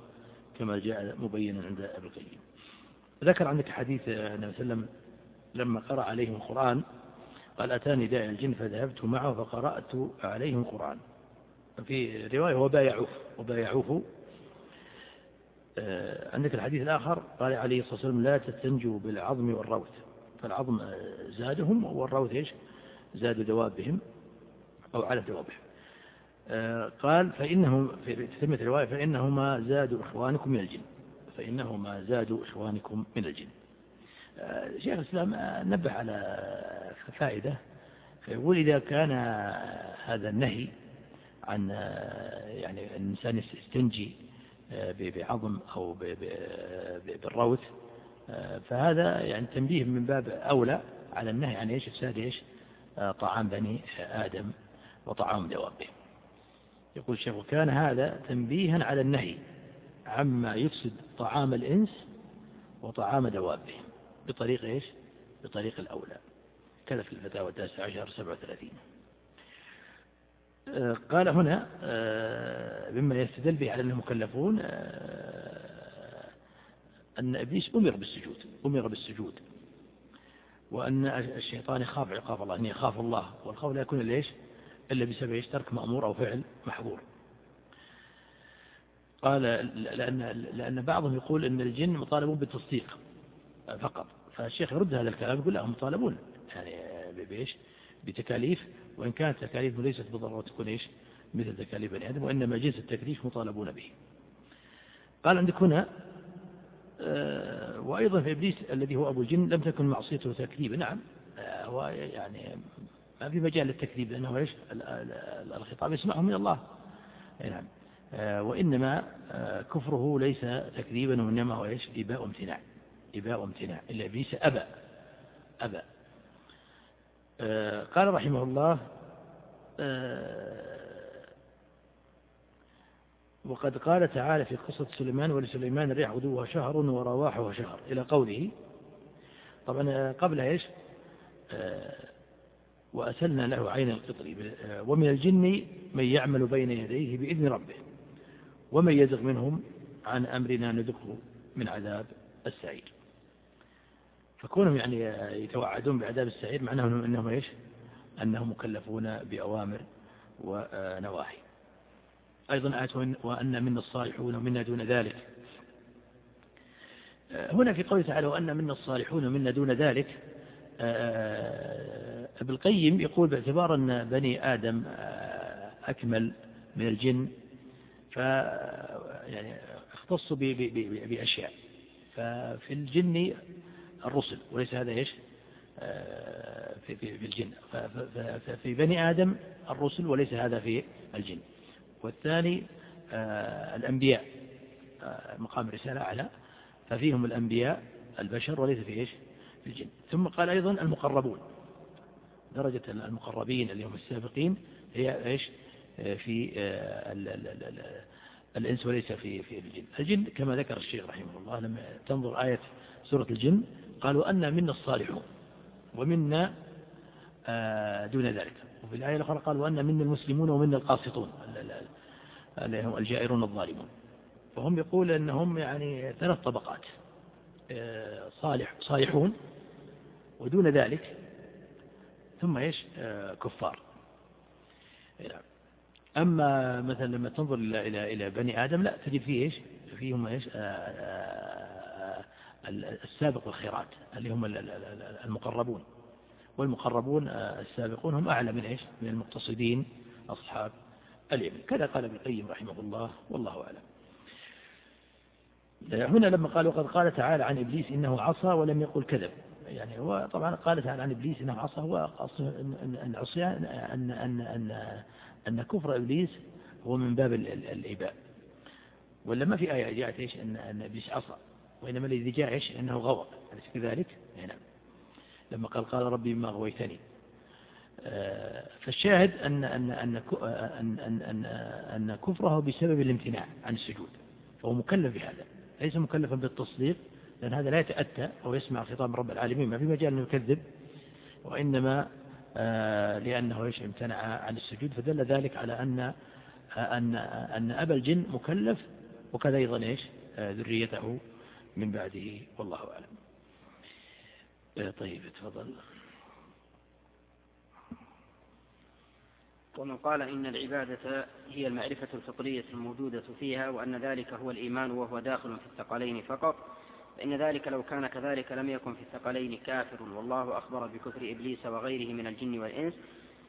Speaker 2: كما جاء مبينا عند ابن القيم. ذكر عندك حديث النبي صلى الله عليه وسلم لما قرأ عليهم القرآن قال أتاني داعي الجن فذهبت معه فقرأت عليهم القرآن. في رواية وبايعوه. وبايعوه. آه، عندك الحديث الآخر؟ قال عليه الصلاة والسلام لا تستنجوا بالعظم والروث. فالعظم زادهم والروث إيش؟ زادوا دوابهم أو على دوابهم آه، قال فإنهم في تتمة الرواية فإنهما زادوا إخوانكم من الجن. فإنهما زادوا إخوانكم من الجن. آه، شيخ الإسلام نبه على فائدة. فيقول إذا كان هذا النهي عن آه، يعني الإنسان يستنجي بعظم أو بالروث فهذا يعني تنبيه من باب أولى على النهي عن إيش؟ إفساد إيش؟ طعام بني آدم وطعام دوابهم يقول الشيخ وكان هذا تنبيها على النهي عما يفسد طعام الإنس وطعام دوابهم بطريق إيش؟ بطريق الأولى. كذا في الفتاوى التاسع عشر سبعة وثلاثين. آه، قال هنا آه، مما يستدل به على أنهم مكلفون آه، أن إبليس أمر بالسجود أمر بالسجود. وأن الشيطان يخاف عقاب الله أن يخاف الله. والخوف لا يكون ليش إلا بسبب ترك مأمور أو فعل محظور. قال لأن, لأن بعضهم يقول أن الجن مطالبون بالتصديق فقط. فالشيخ يرد هذا الكلام يقول لا هم مطالبون. يعني بإيش؟ بتكاليف وإن كانت تكاليف ليست بالضرورة تكون إيش؟ مثل تكاليف بني آدم وإنما جنس التكليف مطالبون به. قال عندك هنا وأيضا في إبليس الذي هو أبو الجن لم تكن معصيته تكذيبا نعم. آه، هو يعني ما في مجال للتكذيب لأنه إيش؟ الخطاب يسمعه من الله. نعم. آه، وإنما آه، كفره ليس تكذيبا وإنما هو إيش؟ إباء وامتناع. إباء وامتناع. إلا إبليس أبى. أبى. آه، قال رحمه الله وقد قال تعالى في قصة سليمان ولسليمان الريح غدوها شهر ورواحها شهر إلى قوله. طبعا قبل إيش؟ وأسلنا له عين القطر ومن الجن من يعمل بين يديه بإذن ربه ومن يزغ منهم عن أمرنا نذقه من عذاب السعير. فكونهم يعني يتوعدون بعذاب السعير معناه أنهم إيش؟ أنهم مكلفون بأوامر ونواهي. أيضا آية وأن منا الصالحون ومنا دون ذلك. هنا في قوله تعالى وأن منا الصالحون ومنا دون ذلك. آه، ابن القيم يقول باعتبار أن بني آدم آه، أكمل من الجن ف يعني اختصوا بأشياء. ففي الجن الرسل وليس هذا إيش؟ في الجن. ففي بني آدم الرسل وليس هذا في الجن. والثاني الأنبياء. مقام الرسالة أعلى. ففيهم الأنبياء البشر وليس في إيش؟ في الجن. ثم قال أيضا المقربون. درجة المقربين اللي هم السابقين هي إيش؟ في الإنس وليس في في الجن. الجن كما ذكر الشيخ رحمه الله لما تنظر آية سورة الجن قالوا أن منا الصالحون ومنا آه، دون ذلك. وفي الآية الأخرى قال وأن منا المسلمون ومنا القاسطون. هم الجائرون الظالمون. فهم يقول أنهم يعني ثلاث طبقات آه، صالح صالحون ودون ذلك ثم إيش؟ آه، كفار. أما مثلا لما تنظر إلى إلى إلى بني آدم لا تجد فيه إيش؟ فيهم إيش؟ السابق والخيرات اللي هم المقربون. والمقربون آه، السابقون هم أعلى من إيش؟ من المقتصدين أصحاب اليمين كذا قال ابن القيم رحمه الله والله أعلم. هنا لما قال وقد قال تعالى عن إبليس إنه عصى ولم يقل كذب. يعني هو طبعا قال تعالى عن إبليس إنه عصى هو أن عصيان أن, أن, أن, أن كفر إبليس هو من باب الإباء. ولا ما في آية جاءت إيش؟ أن, أن إبليس عصى. وإنما الذي جاء إيش؟ أنه غوى. أليس كذلك؟ نعم. لما قال قال ربي بما غويتني. فالشاهد أن, أن, أن, أن, أن, أن, أن كفره بسبب الامتناع عن السجود فهو مكلف بهذا ليس مكلفا بالتصديق لأن هذا لا يتأتى أو يسمع خطاب رب العالمين ما في مجال أنه يكذب وإنما آه، لأنه امتنع عن السجود فدل ذلك على أن أن أن أبا الجن مكلف وكذا أيضا إيش آه، ذريته من بعده والله أعلم. طيب تفضل.
Speaker 1: ومن قال إن العبادة هي المعرفة الفطرية الموجودة فيها وأن ذلك هو الإيمان وهو داخل في الثقلين فقط فإن ذلك لو كان كذلك لم يكن في الثقلين كافر. والله أخبر بكفر إبليس وغيره من الجن والإنس.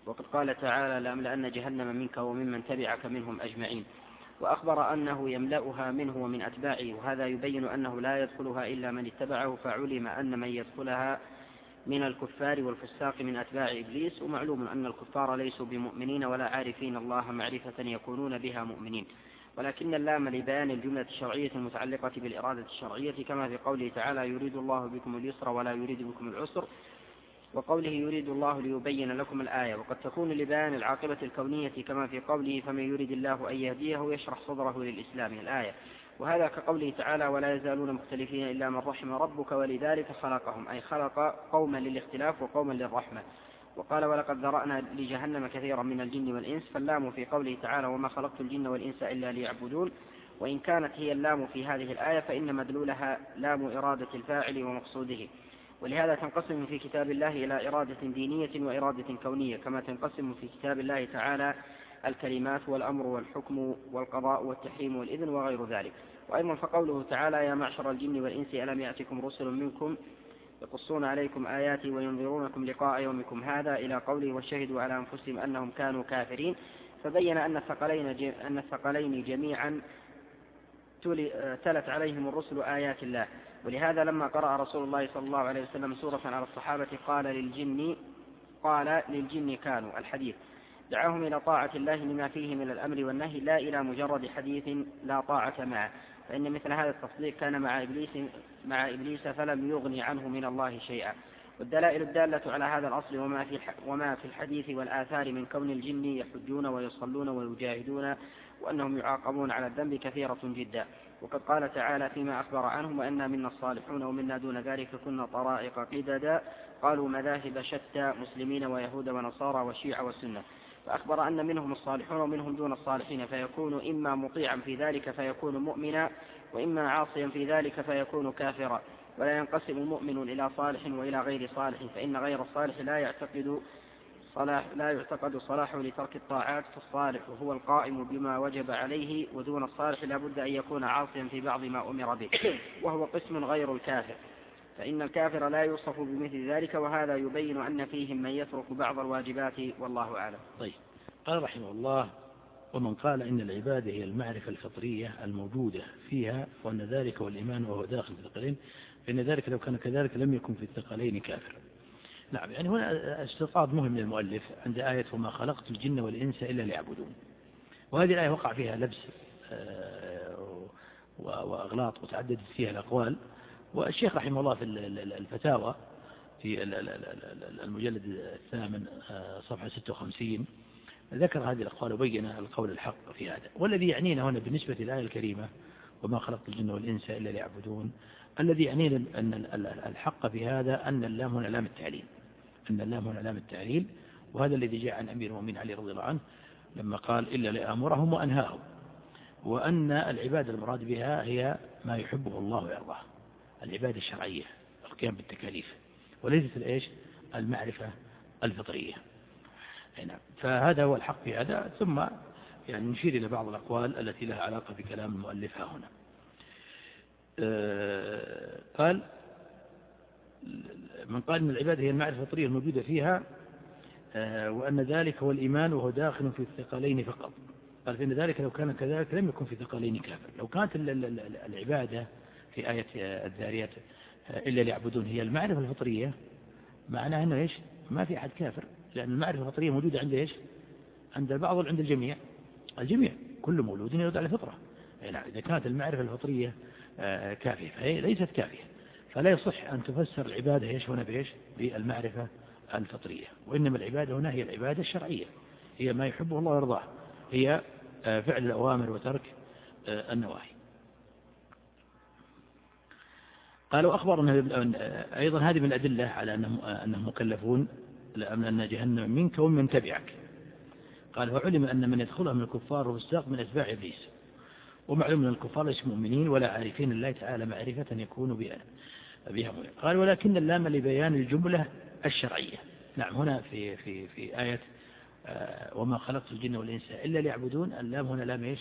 Speaker 1: وقد قال تعالى لأملأن جهنم منك وممن تبعك منهم أجمعين وأخبر أنه يملأها منه ومن أتباعه وهذا يبين أنه لا يدخلها إلا من اتبعه فعلم أن من يدخلها من الكفار والفساق من أتباع إبليس ومعلوم أن الكفار ليسوا بمؤمنين ولا عارفين الله معرفة يكونون بها مؤمنين. ولكن اللام لبيان الجملة الشرعية المتعلقة بالإرادة الشرعية كما في قوله تعالى يريد الله بكم اليسر ولا يريد بكم العسر وقوله يريد الله ليبين لكم الآية وقد تكون لبيان العاقبة الكونية كما في قوله فمن يريد الله أن يهديه يشرح صدره للإسلام الآية وهذا كقوله تعالى ولا يزالون مختلفين إلا من رحم ربك ولذلك خلقهم. أي خلق قوما للاختلاف وقوما للرحمة. وقال ولقد ذرأنا لجهنم كثيرا من الجن والإنس فاللام في قوله تعالى وما خلقت الجن والإنس إلا ليعبدون. وإن كانت هي اللام في هذه الآية فإن مدلولها لام إرادة الفاعل ومقصوده. ولهذا تنقسم في كتاب الله إلى إرادة دينية وإرادة كونية كما تنقسم في كتاب الله تعالى الكلمات والأمر والحكم والقضاء والتحريم والإذن وغير ذلك. وأيضا فقوله تعالى يا معشر الجن والإنس ألم يأتكم رسل منكم يقصون عليكم آياتي وينذرونكم لقاء يومكم هذا إلى قوله وشهدوا على أنفسهم أنهم كانوا كافرين. فبين أن الثقلين, أن الثقلين جميعا تلت عليهم الرسل آيات الله. ولهذا لما قرأ رسول الله صلى الله عليه وسلم سورة على الصحابة قال للجن قال للجن كانوا الحديث. دعاهم إلى طاعة الله لما فيه من الأمر والنهي لا إلى مجرد حديث لا طاعة معه. فإن مثل هذا التصديق كان مع إبليس مع إبليس فلم يغني عنه من الله شيئا. والدلائل الدالة على هذا الأصل وما في وما في الحديث والآثار من كون الجن يحجون ويصلون ويجاهدون وأنهم يعاقبون على الذنب كثيرة جدا. وقد قال تعالى فيما أخبر عنهم وأنا منا الصالحون ومنا دون ذلك كنا طرائق قددا. قالوا مذاهب شتى مسلمين ويهود ونصارى وشيعة وسنة فأخبر أن منهم الصالحون ومنهم دون الصالحين فيكون إما مطيعا في ذلك فيكون مؤمنا وإما عاصيا في ذلك فيكون كافرا. ولا ينقسم مؤمن إلى صالح وإلى غير صالح فإن غير الصالح لا يعتقد صلاح لا يعتقد صلاحه لترك الطاعات فالصالح هو القائم بما وجب عليه ودون الصالح لا بد أن يكون عاصيا في بعض ما أمر به وهو قسم غير الكافر. فإن الكافر لا يوصف بمثل ذلك وهذا يبين أن فيهم من يترك بعض الواجبات والله أعلم.
Speaker 2: طيب. قال رحمه الله ومن قال إن العبادة هي المعرفة الفطرية الموجودة فيها وأن ذلك هو الإيمان وهو داخل في الثقلين فإن ذلك لو كان كذلك لم يكن في الثقلين كافر. نعم يعني هنا استطاب مهم للمؤلف عند آية وما خلقت الجن والإنس إلا ليعبدون. وهذه الآية وقع فيها لبس آه، وأغلاط وتعددت فيها الأقوال. والشيخ رحمه الله في الفتاوى في المجلد الثامن آه، صفحة 56 ذكر هذه الأقوال وبين القول الحق في هذا والذي يعنينا هنا بالنسبة للآية الكريمة وما خلقت الجن والإنس إلا ليعبدون الذي يعنينا أن الحق في هذا أن اللام هنا لام التعليل أن اللام هنا لام التعليل وهذا الذي جاء عن أمير المؤمنين علي رضي الله عنه لما قال إلا لآمرهم وأنهاهم وأن العبادة المراد بها هي ما يحبه الله ويرضاه العبادة الشرعية القيام بالتكاليف وليست الإيش؟ المعرفة الفطرية. نعم. فهذا هو الحق في هذا. ثم يعني نشير إلى بعض الأقوال التي لها علاقة بكلام المؤلف ها هنا. آه، قال من قال أن العبادة هي المعرفة الفطرية الموجودة فيها آه، وأن ذلك هو الإيمان وهو داخل في الثقلين فقط. قال فإن ذلك لو كان كذلك لم يكن في ثقلين كافر. لو كانت العبادة في آية الذاريات إلا ليعبدون هي المعرفة الفطرية. معناها أنه إيش؟ ما في أحد كافر لأن المعرفة الفطرية موجودة عند إيش؟ عند البعض وعند الجميع؟ الجميع كل مولود يولد على فطرة. نعم إذا كانت المعرفة الفطرية آه، كافية فهي ليست كافية. فلا يصح أن تفسر العبادة إيش هنا بإيش؟ بالمعرفة الفطرية. وإنما العبادة هنا هي العبادة الشرعية هي ما يحبه الله ويرضاه هي آه، فعل الأوامر وترك آه، النواهي. قالوا أخبر أيضا هذه من الأدلة على أنهم, أنهم مكلفون لأمن جهنم منك ومن تبعك. قال وعلم أن من يدخلها من الكفار والساق من أتباع إبليس. ومعلوم أن الكفار ليسوا مؤمنين ولا عارفين الله تعالى معرفة يكون بها بها قال ولكن اللام لبيان الجملة الشرعية. نعم هنا في في في آية آه، وما خلقت الجن والإنس إلا ليعبدون. اللام هنا لام إيش؟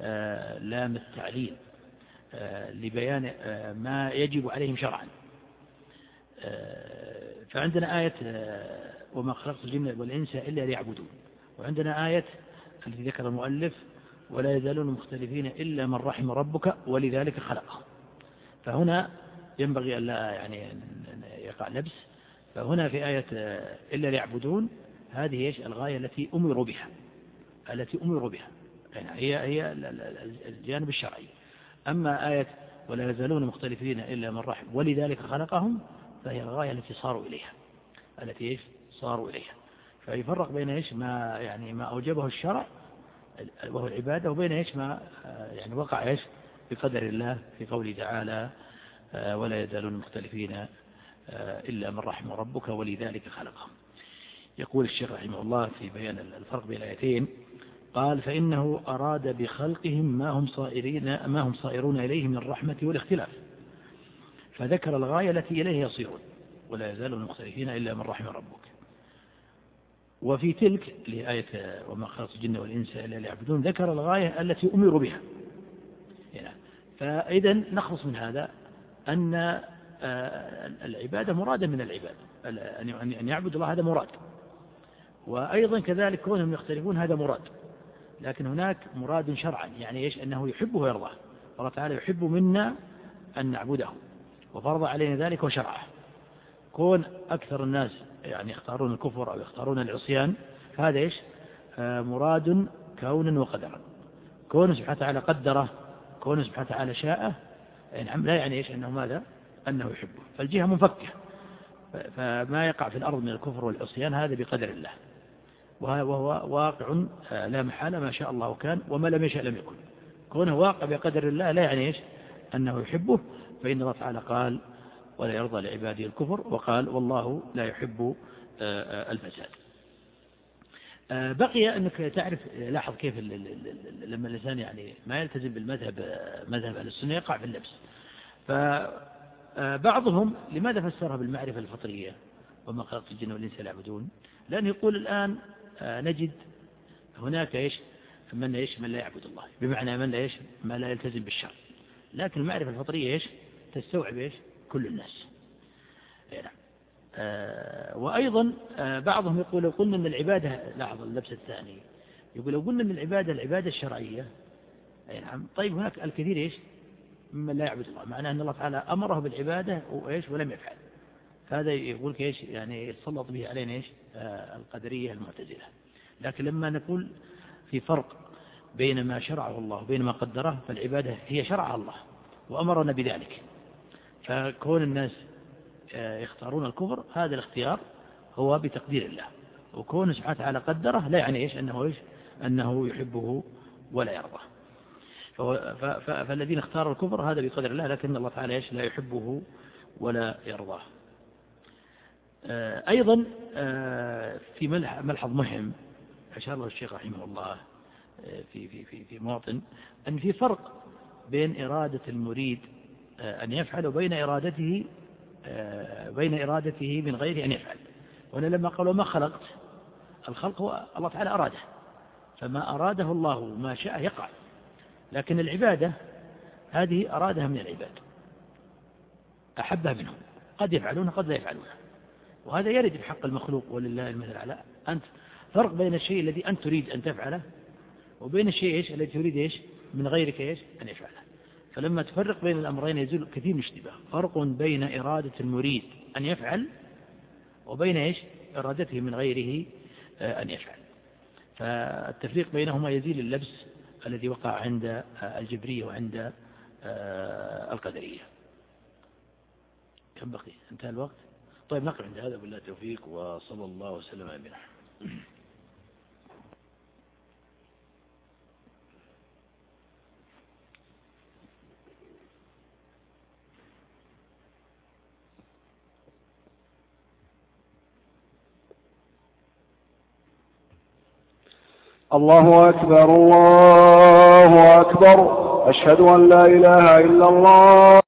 Speaker 2: آه، لام التعليل. لبيان ما يجب عليهم شرعا. فعندنا آية وما خلقت الجن والإنس إلا ليعبدون. وعندنا آية التي ذكر المؤلف ولا يزالون مختلفين إلا من رحم ربك ولذلك خلقهم فهنا ينبغي أن لا يعني يقع لبس. فهنا في آية إلا ليعبدون هذه إيش؟ الغاية التي أمروا بها. التي أمروا بها. يعني هي هي الجانب الشرعي. أما آية ولا يزالون مختلفين إلا من رحم ولذلك خلقهم فهي الغاية التي صاروا إليها. التي إيش؟ صاروا إليها. فيفرق بين إيش؟ ما يعني ما أوجبه الشرع وهو العبادة وبين إيش؟ ما يعني وقع إيش؟ بقدر الله في قوله تعالى ولا يزالون مختلفين إلا من رحم ربك ولذلك خلقهم. يقول الشيخ رحمه الله في بيان الفرق بين الآيتين قال فإنه أراد بخلقهم ما هم صائرين ما هم صائرون إليه من الرحمة والاختلاف. فذكر الغاية التي إليه يصيرون ولا يزالون مختلفين إلا من رحم ربك. وفي تلك لآية وما خلقت الجن والإنس إلا ليعبدون ذكر الغاية التي أمروا بها. فإذا نخلص من هذا أن آه، العبادة مرادة من العباد. أن يعبد الله هذا مراد. وأيضا كذلك كونهم يختلفون هذا مراد. لكن هناك مراد شرعا يعني إيش؟ أنه يحبه ويرضاه. الله تعالى يحب منا أن نعبده وفرض علينا ذلك وشرعه. كون أكثر الناس يعني يختارون الكفر أو يختارون العصيان هذا إيش؟ آه، مراد كونا وقدرا. كون سبحانه وتعالى قدره كون سبحانه وتعالى شاءه نعم لا يعني إيش؟ أنه ماذا؟ أنه يحبه. فالجهة منفكة. فما يقع في الأرض من الكفر والعصيان هذا بقدر الله. وهو واقع آه، لا محالة ما شاء الله كان وما لم يشاء لم يكن. كونه واقع بقدر الله لا يعني إيش؟ أنه يحبه. فإن الله تعالى قال ولا يرضى لعباده الكفر وقال والله لا يحب آه، آه، الفساد. بقي أنك تعرف لاحظ كيف لما الإنسان يعني ما يلتزم بالمذهب مذهب أهل السنة يقع في اللبس. فبعضهم لماذا فسرها بالمعرفة الفطرية؟ وما خلقت الجن والإنس يعبدون. لأنه يقول الآن نجد هناك إيش؟ من إيش؟ من لا يعبد الله. بمعنى من لا إيش؟ ما لا يلتزم بالشر. لكن المعرفة الفطرية إيش؟ تستوعب إيش؟ كل الناس. نعم. آه وأيضا آه بعضهم يقول لو قلنا أن العبادة لاحظ اللبس الثاني. يقول لو قلنا أن العبادة العبادة الشرعية أي نعم. طيب هناك الكثير إيش؟ ممن لا يعبد الله. معناه أن الله تعالى أمره بالعبادة وإيش؟ ولم يفعل. هذا يقول إيش يعني يتسلط به علينا إيش؟ القدرية المعتزلة. لكن لما نقول في فرق بين ما شرعه الله وبين ما قدره فالعبادة هي شرع الله وأمرنا بذلك. فكون الناس آه، يختارون الكفر هذا الاختيار هو بتقدير الله. وكون سبحانه وتعالى قدره لا يعني إيش؟ أنه, إيش؟ أنه يحبه ولا يرضاه فالذين اختاروا الكفر هذا بقدر الله لكن الله تعالى إيش؟ لا يحبه ولا يرضاه. آه، أيضا آه، في ملحظ مهم أشار له الشيخ رحمه الله في في في في مواطن أن في فرق بين إرادة المريد أن يفعل وبين إرادته بين إرادته من غير أن يفعل. وأنا لما قالوا ما خلقت الخلق هو الله تعالى أراده فما أراده الله ما شاء يقع. لكن العبادة هذه أرادها من العباد أحبها منهم قد يفعلون قد لا يفعلون. وهذا يرد بحق المخلوق ولله المثل الأعلى. أنت فرق بين الشيء الذي أنت تريد أن تفعله وبين الشيء إيش؟ الذي تريد إيش؟ من غيرك إيش؟ أن يفعله. فلما تفرق بين الأمرين يزول كثير من الاشتباه. فرق بين إرادة المريد أن يفعل وبين إيش؟ إرادته من غيره آه، أن يفعل. فالتفريق بينهما يزيل اللبس الذي وقع عند آه، الجبرية وعند آه، القدرية. كم بقي؟ انتهى الوقت. طيب نقف عند هذا بالله التوفيق وصلى الله وسلم على
Speaker 3: الله أكبر الله أكبر أشهد أن لا إله إلا الله.